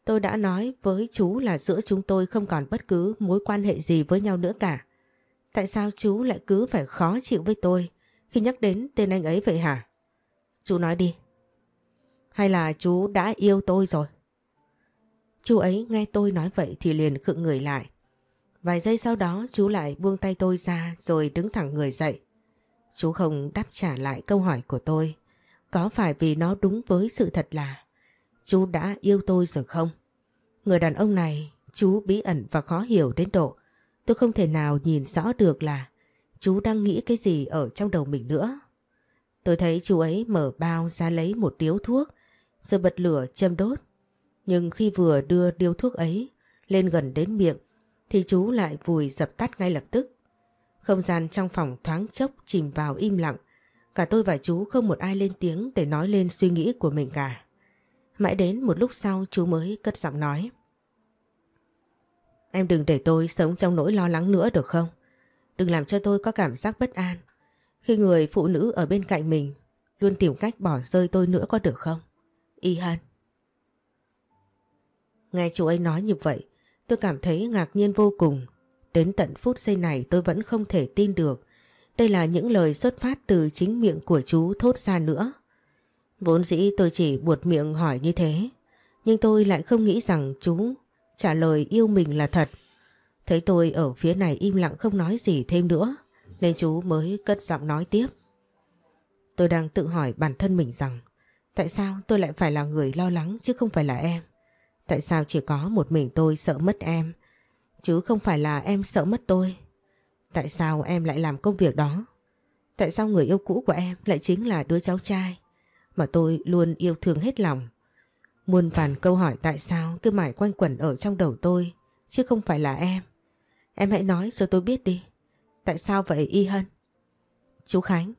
Tôi đã nói với chú là giữa chúng tôi không còn bất cứ mối quan hệ gì với nhau nữa cả. Tại sao chú lại cứ phải khó chịu với tôi khi nhắc đến tên anh ấy vậy hả? Chú nói đi. Hay là chú đã yêu tôi rồi? Chú ấy nghe tôi nói vậy thì liền khựng người lại. Vài giây sau đó, chú lại buông tay tôi ra rồi đứng thẳng người dậy. Chú không đáp trả lại câu hỏi của tôi. Có phải vì nó đúng với sự thật là chú đã yêu tôi rồi không? Người đàn ông này, chú bí ẩn và khó hiểu đến độ tôi không thể nào nhìn rõ được là chú đang nghĩ cái gì ở trong đầu mình nữa. Tôi thấy chú ấy mở bao ra lấy một điếu thuốc, rồi bật lửa châm đốt. Nhưng khi vừa đưa điếu thuốc ấy lên gần đến miệng, thì chú lại vùi dập tắt ngay lập tức. Không gian trong phòng thoáng chốc chìm vào im lặng. Cả tôi và chú không một ai lên tiếng để nói lên suy nghĩ của mình cả. Mãi đến một lúc sau chú mới cất giọng nói. Em đừng để tôi sống trong nỗi lo lắng nữa được không? Đừng làm cho tôi có cảm giác bất an. Khi người phụ nữ ở bên cạnh mình luôn tìm cách bỏ rơi tôi nữa có được không? Y Hân. Nghe chú ấy nói như vậy, tôi cảm thấy ngạc nhiên vô cùng. Đến tận phút giây này tôi vẫn không thể tin được. Đây là những lời xuất phát từ chính miệng của chú thốt ra nữa. Vốn dĩ tôi chỉ buột miệng hỏi như thế, nhưng tôi lại không nghĩ rằng chú trả lời yêu mình là thật. Thấy tôi ở phía này im lặng không nói gì thêm nữa, nên chú mới cất giọng nói tiếp. Tôi đang tự hỏi bản thân mình rằng, tại sao tôi lại phải là người lo lắng chứ không phải là em? Tại sao chỉ có một mình tôi sợ mất em, chứ không phải là em sợ mất tôi? Tại sao em lại làm công việc đó? Tại sao người yêu cũ của em lại chính là đứa cháu trai mà tôi luôn yêu thương hết lòng? Muôn vàn câu hỏi tại sao cứ mãi quanh quẩn ở trong đầu tôi chứ không phải là em. Em hãy nói cho tôi biết đi. Tại sao vậy Y Hân? Chú Khánh,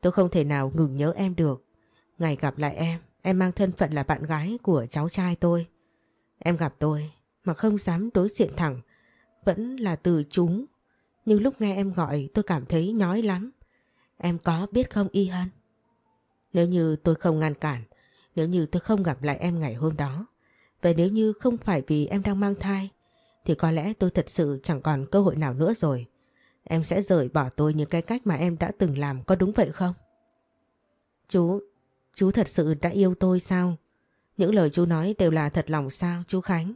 tôi không thể nào ngừng nhớ em được. Ngày gặp lại em, em mang thân phận là bạn gái của cháu trai tôi. Em gặp tôi mà không dám đối diện thẳng, vẫn là từ chúng. Nhưng lúc nghe em gọi tôi cảm thấy nhói lắm. Em có biết không Y Hân? Nếu như tôi không ngăn cản, nếu như tôi không gặp lại em ngày hôm đó, và nếu như không phải vì em đang mang thai, thì có lẽ tôi thật sự chẳng còn cơ hội nào nữa rồi. Em sẽ rời bỏ tôi như cái cách mà em đã từng làm có đúng vậy không? Chú, chú thật sự đã yêu tôi sao? Những lời chú nói đều là thật lòng sao chú Khánh?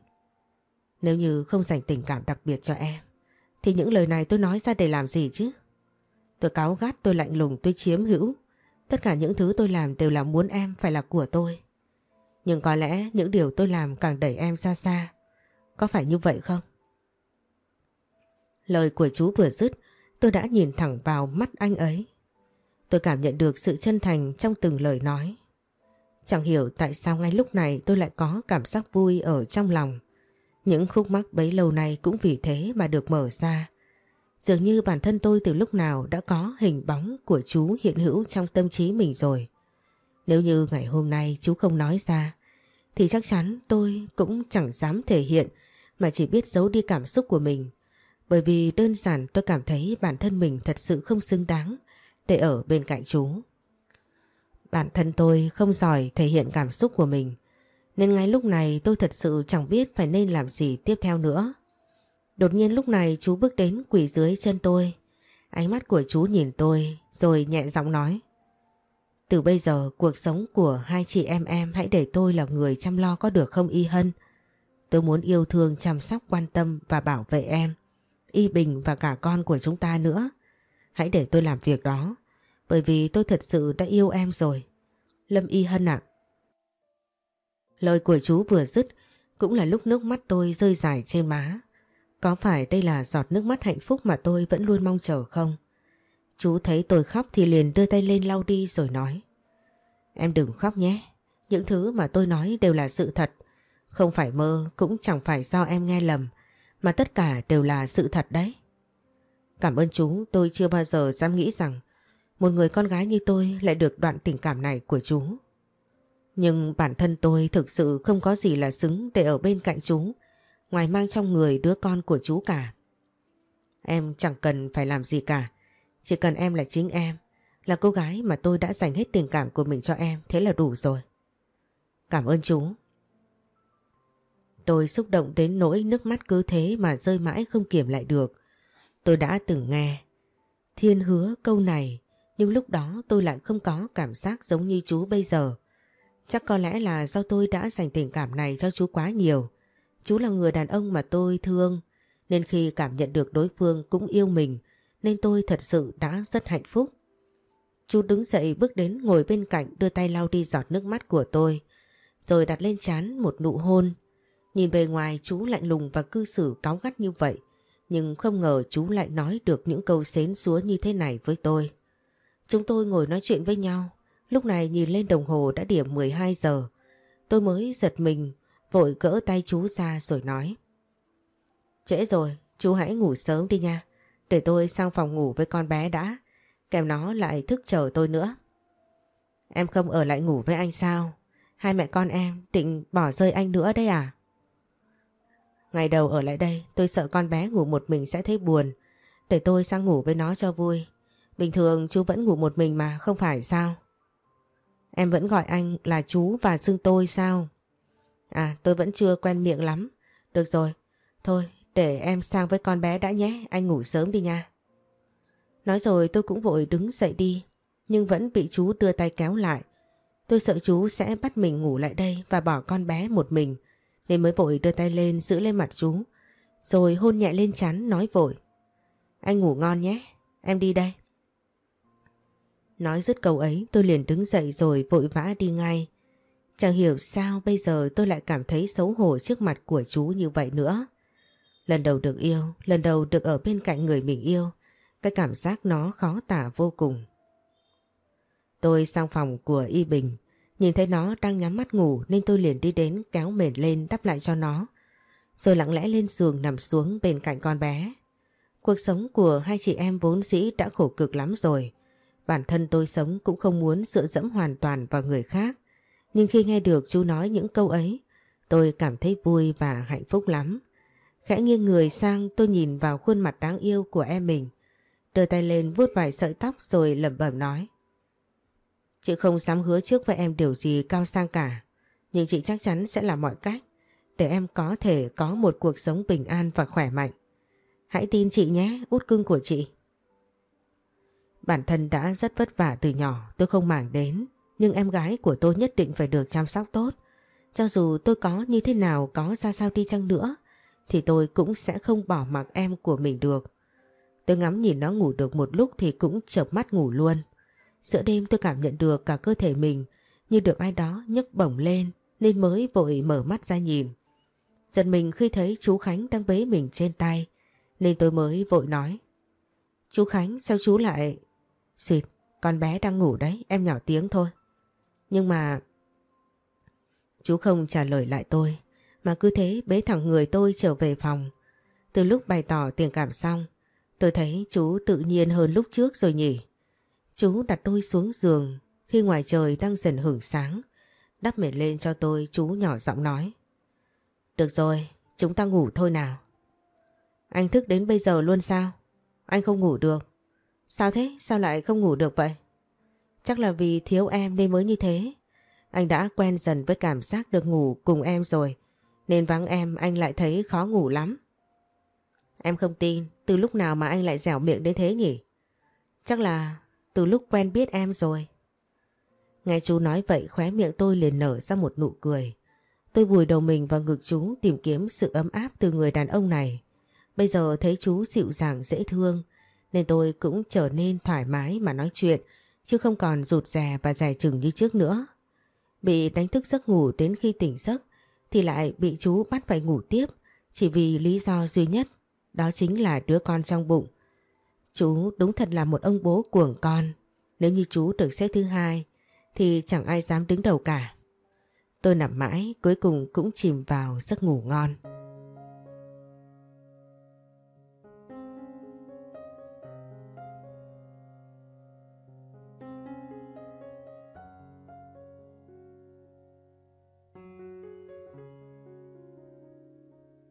Nếu như không dành tình cảm đặc biệt cho em, thì những lời này tôi nói ra để làm gì chứ? Tôi cáo gắt, tôi lạnh lùng, tôi chiếm hữu. Tất cả những thứ tôi làm đều là muốn em phải là của tôi. Nhưng có lẽ những điều tôi làm càng đẩy em ra xa. Có phải như vậy không? Lời của chú vừa dứt, tôi đã nhìn thẳng vào mắt anh ấy. Tôi cảm nhận được sự chân thành trong từng lời nói. Chẳng hiểu tại sao ngay lúc này tôi lại có cảm giác vui ở trong lòng. Những khúc mắc bấy lâu nay cũng vì thế mà được mở ra. Dường như bản thân tôi từ lúc nào đã có hình bóng của chú hiện hữu trong tâm trí mình rồi. Nếu như ngày hôm nay chú không nói ra, thì chắc chắn tôi cũng chẳng dám thể hiện mà chỉ biết giấu đi cảm xúc của mình. Bởi vì đơn giản tôi cảm thấy bản thân mình thật sự không xứng đáng để ở bên cạnh chú. Bản thân tôi không giỏi thể hiện cảm xúc của mình, nên ngay lúc này tôi thật sự chẳng biết phải nên làm gì tiếp theo nữa. Đột nhiên lúc này chú bước đến quỳ dưới chân tôi. Ánh mắt của chú nhìn tôi rồi nhẹ giọng nói. Từ bây giờ cuộc sống của hai chị em em hãy để tôi là người chăm lo có được không Y Hân? Tôi muốn yêu thương chăm sóc quan tâm và bảo vệ em, Y Bình và cả con của chúng ta nữa. Hãy để tôi làm việc đó, bởi vì tôi thật sự đã yêu em rồi. Lâm Y Hân ạ. Lời của chú vừa dứt cũng là lúc nước mắt tôi rơi dài trên má. Có phải đây là giọt nước mắt hạnh phúc mà tôi vẫn luôn mong chờ không? Chú thấy tôi khóc thì liền đưa tay lên lau đi rồi nói. Em đừng khóc nhé. Những thứ mà tôi nói đều là sự thật. Không phải mơ cũng chẳng phải do em nghe lầm. Mà tất cả đều là sự thật đấy. Cảm ơn chú tôi chưa bao giờ dám nghĩ rằng một người con gái như tôi lại được đoạn tình cảm này của chú. Nhưng bản thân tôi thực sự không có gì là xứng để ở bên cạnh chú ngoài mang trong người đứa con của chú cả. Em chẳng cần phải làm gì cả, chỉ cần em là chính em, là cô gái mà tôi đã dành hết tình cảm của mình cho em, thế là đủ rồi. Cảm ơn chú. Tôi xúc động đến nỗi nước mắt cứ thế mà rơi mãi không kiểm lại được. Tôi đã từng nghe. Thiên hứa câu này, nhưng lúc đó tôi lại không có cảm giác giống như chú bây giờ. Chắc có lẽ là do tôi đã dành tình cảm này cho chú quá nhiều. Chú là người đàn ông mà tôi thương, nên khi cảm nhận được đối phương cũng yêu mình, nên tôi thật sự đã rất hạnh phúc. Chú đứng dậy bước đến ngồi bên cạnh đưa tay lau đi giọt nước mắt của tôi, rồi đặt lên chán một nụ hôn. Nhìn bề ngoài chú lạnh lùng và cư xử cáu gắt như vậy, nhưng không ngờ chú lại nói được những câu xến xúa như thế này với tôi. Chúng tôi ngồi nói chuyện với nhau, lúc này nhìn lên đồng hồ đã điểm 12 giờ. Tôi mới giật mình Vội gỡ tay chú ra rồi nói. Trễ rồi, chú hãy ngủ sớm đi nha. Để tôi sang phòng ngủ với con bé đã. Kèm nó lại thức chờ tôi nữa. Em không ở lại ngủ với anh sao? Hai mẹ con em định bỏ rơi anh nữa đấy à? Ngày đầu ở lại đây tôi sợ con bé ngủ một mình sẽ thấy buồn. Để tôi sang ngủ với nó cho vui. Bình thường chú vẫn ngủ một mình mà không phải sao? Em vẫn gọi anh là chú và xưng tôi sao? À tôi vẫn chưa quen miệng lắm. Được rồi, thôi để em sang với con bé đã nhé, anh ngủ sớm đi nha. Nói rồi tôi cũng vội đứng dậy đi, nhưng vẫn bị chú đưa tay kéo lại. Tôi sợ chú sẽ bắt mình ngủ lại đây và bỏ con bé một mình, nên mới vội đưa tay lên giữ lên mặt chú, rồi hôn nhẹ lên chắn nói vội. Anh ngủ ngon nhé, em đi đây. Nói dứt câu ấy tôi liền đứng dậy rồi vội vã đi ngay. Chẳng hiểu sao bây giờ tôi lại cảm thấy xấu hổ trước mặt của chú như vậy nữa. Lần đầu được yêu, lần đầu được ở bên cạnh người mình yêu, cái cảm giác nó khó tả vô cùng. Tôi sang phòng của Y Bình, nhìn thấy nó đang nhắm mắt ngủ nên tôi liền đi đến kéo mền lên đắp lại cho nó, rồi lặng lẽ lên giường nằm xuống bên cạnh con bé. Cuộc sống của hai chị em vốn dĩ đã khổ cực lắm rồi, bản thân tôi sống cũng không muốn dựa dẫm hoàn toàn vào người khác. Nhưng khi nghe được chú nói những câu ấy, tôi cảm thấy vui và hạnh phúc lắm. Khẽ nghiêng người sang tôi nhìn vào khuôn mặt đáng yêu của em mình. Đưa tay lên vuốt vài sợi tóc rồi lẩm bẩm nói. Chị không dám hứa trước với em điều gì cao sang cả. Nhưng chị chắc chắn sẽ làm mọi cách để em có thể có một cuộc sống bình an và khỏe mạnh. Hãy tin chị nhé, út cưng của chị. Bản thân đã rất vất vả từ nhỏ tôi không màng đến nhưng em gái của tôi nhất định phải được chăm sóc tốt. Cho dù tôi có như thế nào, có ra sao đi chăng nữa, thì tôi cũng sẽ không bỏ mặc em của mình được. Tôi ngắm nhìn nó ngủ được một lúc thì cũng chợp mắt ngủ luôn. Giữa đêm tôi cảm nhận được cả cơ thể mình như được ai đó nhấc bổng lên nên mới vội mở mắt ra nhìn. Giật mình khi thấy chú Khánh đang bế mình trên tay nên tôi mới vội nói. Chú Khánh sao chú lại... Xịt, con bé đang ngủ đấy, em nhỏ tiếng thôi. Nhưng mà... Chú không trả lời lại tôi, mà cứ thế bế thẳng người tôi trở về phòng. Từ lúc bày tỏ tình cảm xong, tôi thấy chú tự nhiên hơn lúc trước rồi nhỉ. Chú đặt tôi xuống giường khi ngoài trời đang dần hửng sáng. Đắp mệt lên cho tôi chú nhỏ giọng nói. Được rồi, chúng ta ngủ thôi nào. Anh thức đến bây giờ luôn sao? Anh không ngủ được. Sao thế? Sao lại không ngủ được vậy? Chắc là vì thiếu em nên mới như thế. Anh đã quen dần với cảm giác được ngủ cùng em rồi. Nên vắng em anh lại thấy khó ngủ lắm. Em không tin từ lúc nào mà anh lại dẻo miệng đến thế nhỉ? Chắc là từ lúc quen biết em rồi. Nghe chú nói vậy khóe miệng tôi liền nở ra một nụ cười. Tôi vùi đầu mình vào ngực chú tìm kiếm sự ấm áp từ người đàn ông này. Bây giờ thấy chú dịu dàng, dễ thương, nên tôi cũng trở nên thoải mái mà nói chuyện, chứ không còn rụt rè và dài chừng như trước nữa. Bị đánh thức giấc ngủ đến khi tỉnh giấc, thì lại bị chú bắt phải ngủ tiếp, chỉ vì lý do duy nhất, đó chính là đứa con trong bụng. Chú đúng thật là một ông bố cuồng con. Nếu như chú được xếp thứ hai thì chẳng ai dám đứng đầu cả. Tôi nằm mãi cuối cùng cũng chìm vào giấc ngủ ngon.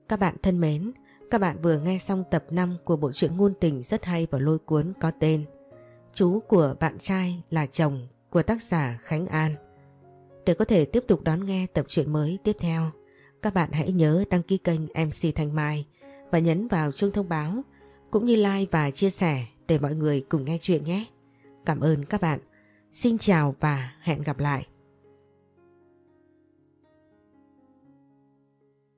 Các bạn thân mến, các bạn vừa nghe xong tập 5 của bộ truyện ngôn tình rất hay và lôi cuốn có tên Chú của bạn trai là chồng của tác giả Khánh An. Để có thể tiếp tục đón nghe tập truyện mới tiếp theo, các bạn hãy nhớ đăng ký kênh MC Thanh Mai và nhấn vào chuông thông báo cũng như like và chia sẻ để mọi người cùng nghe chuyện nhé. Cảm ơn các bạn. Xin chào và hẹn gặp lại.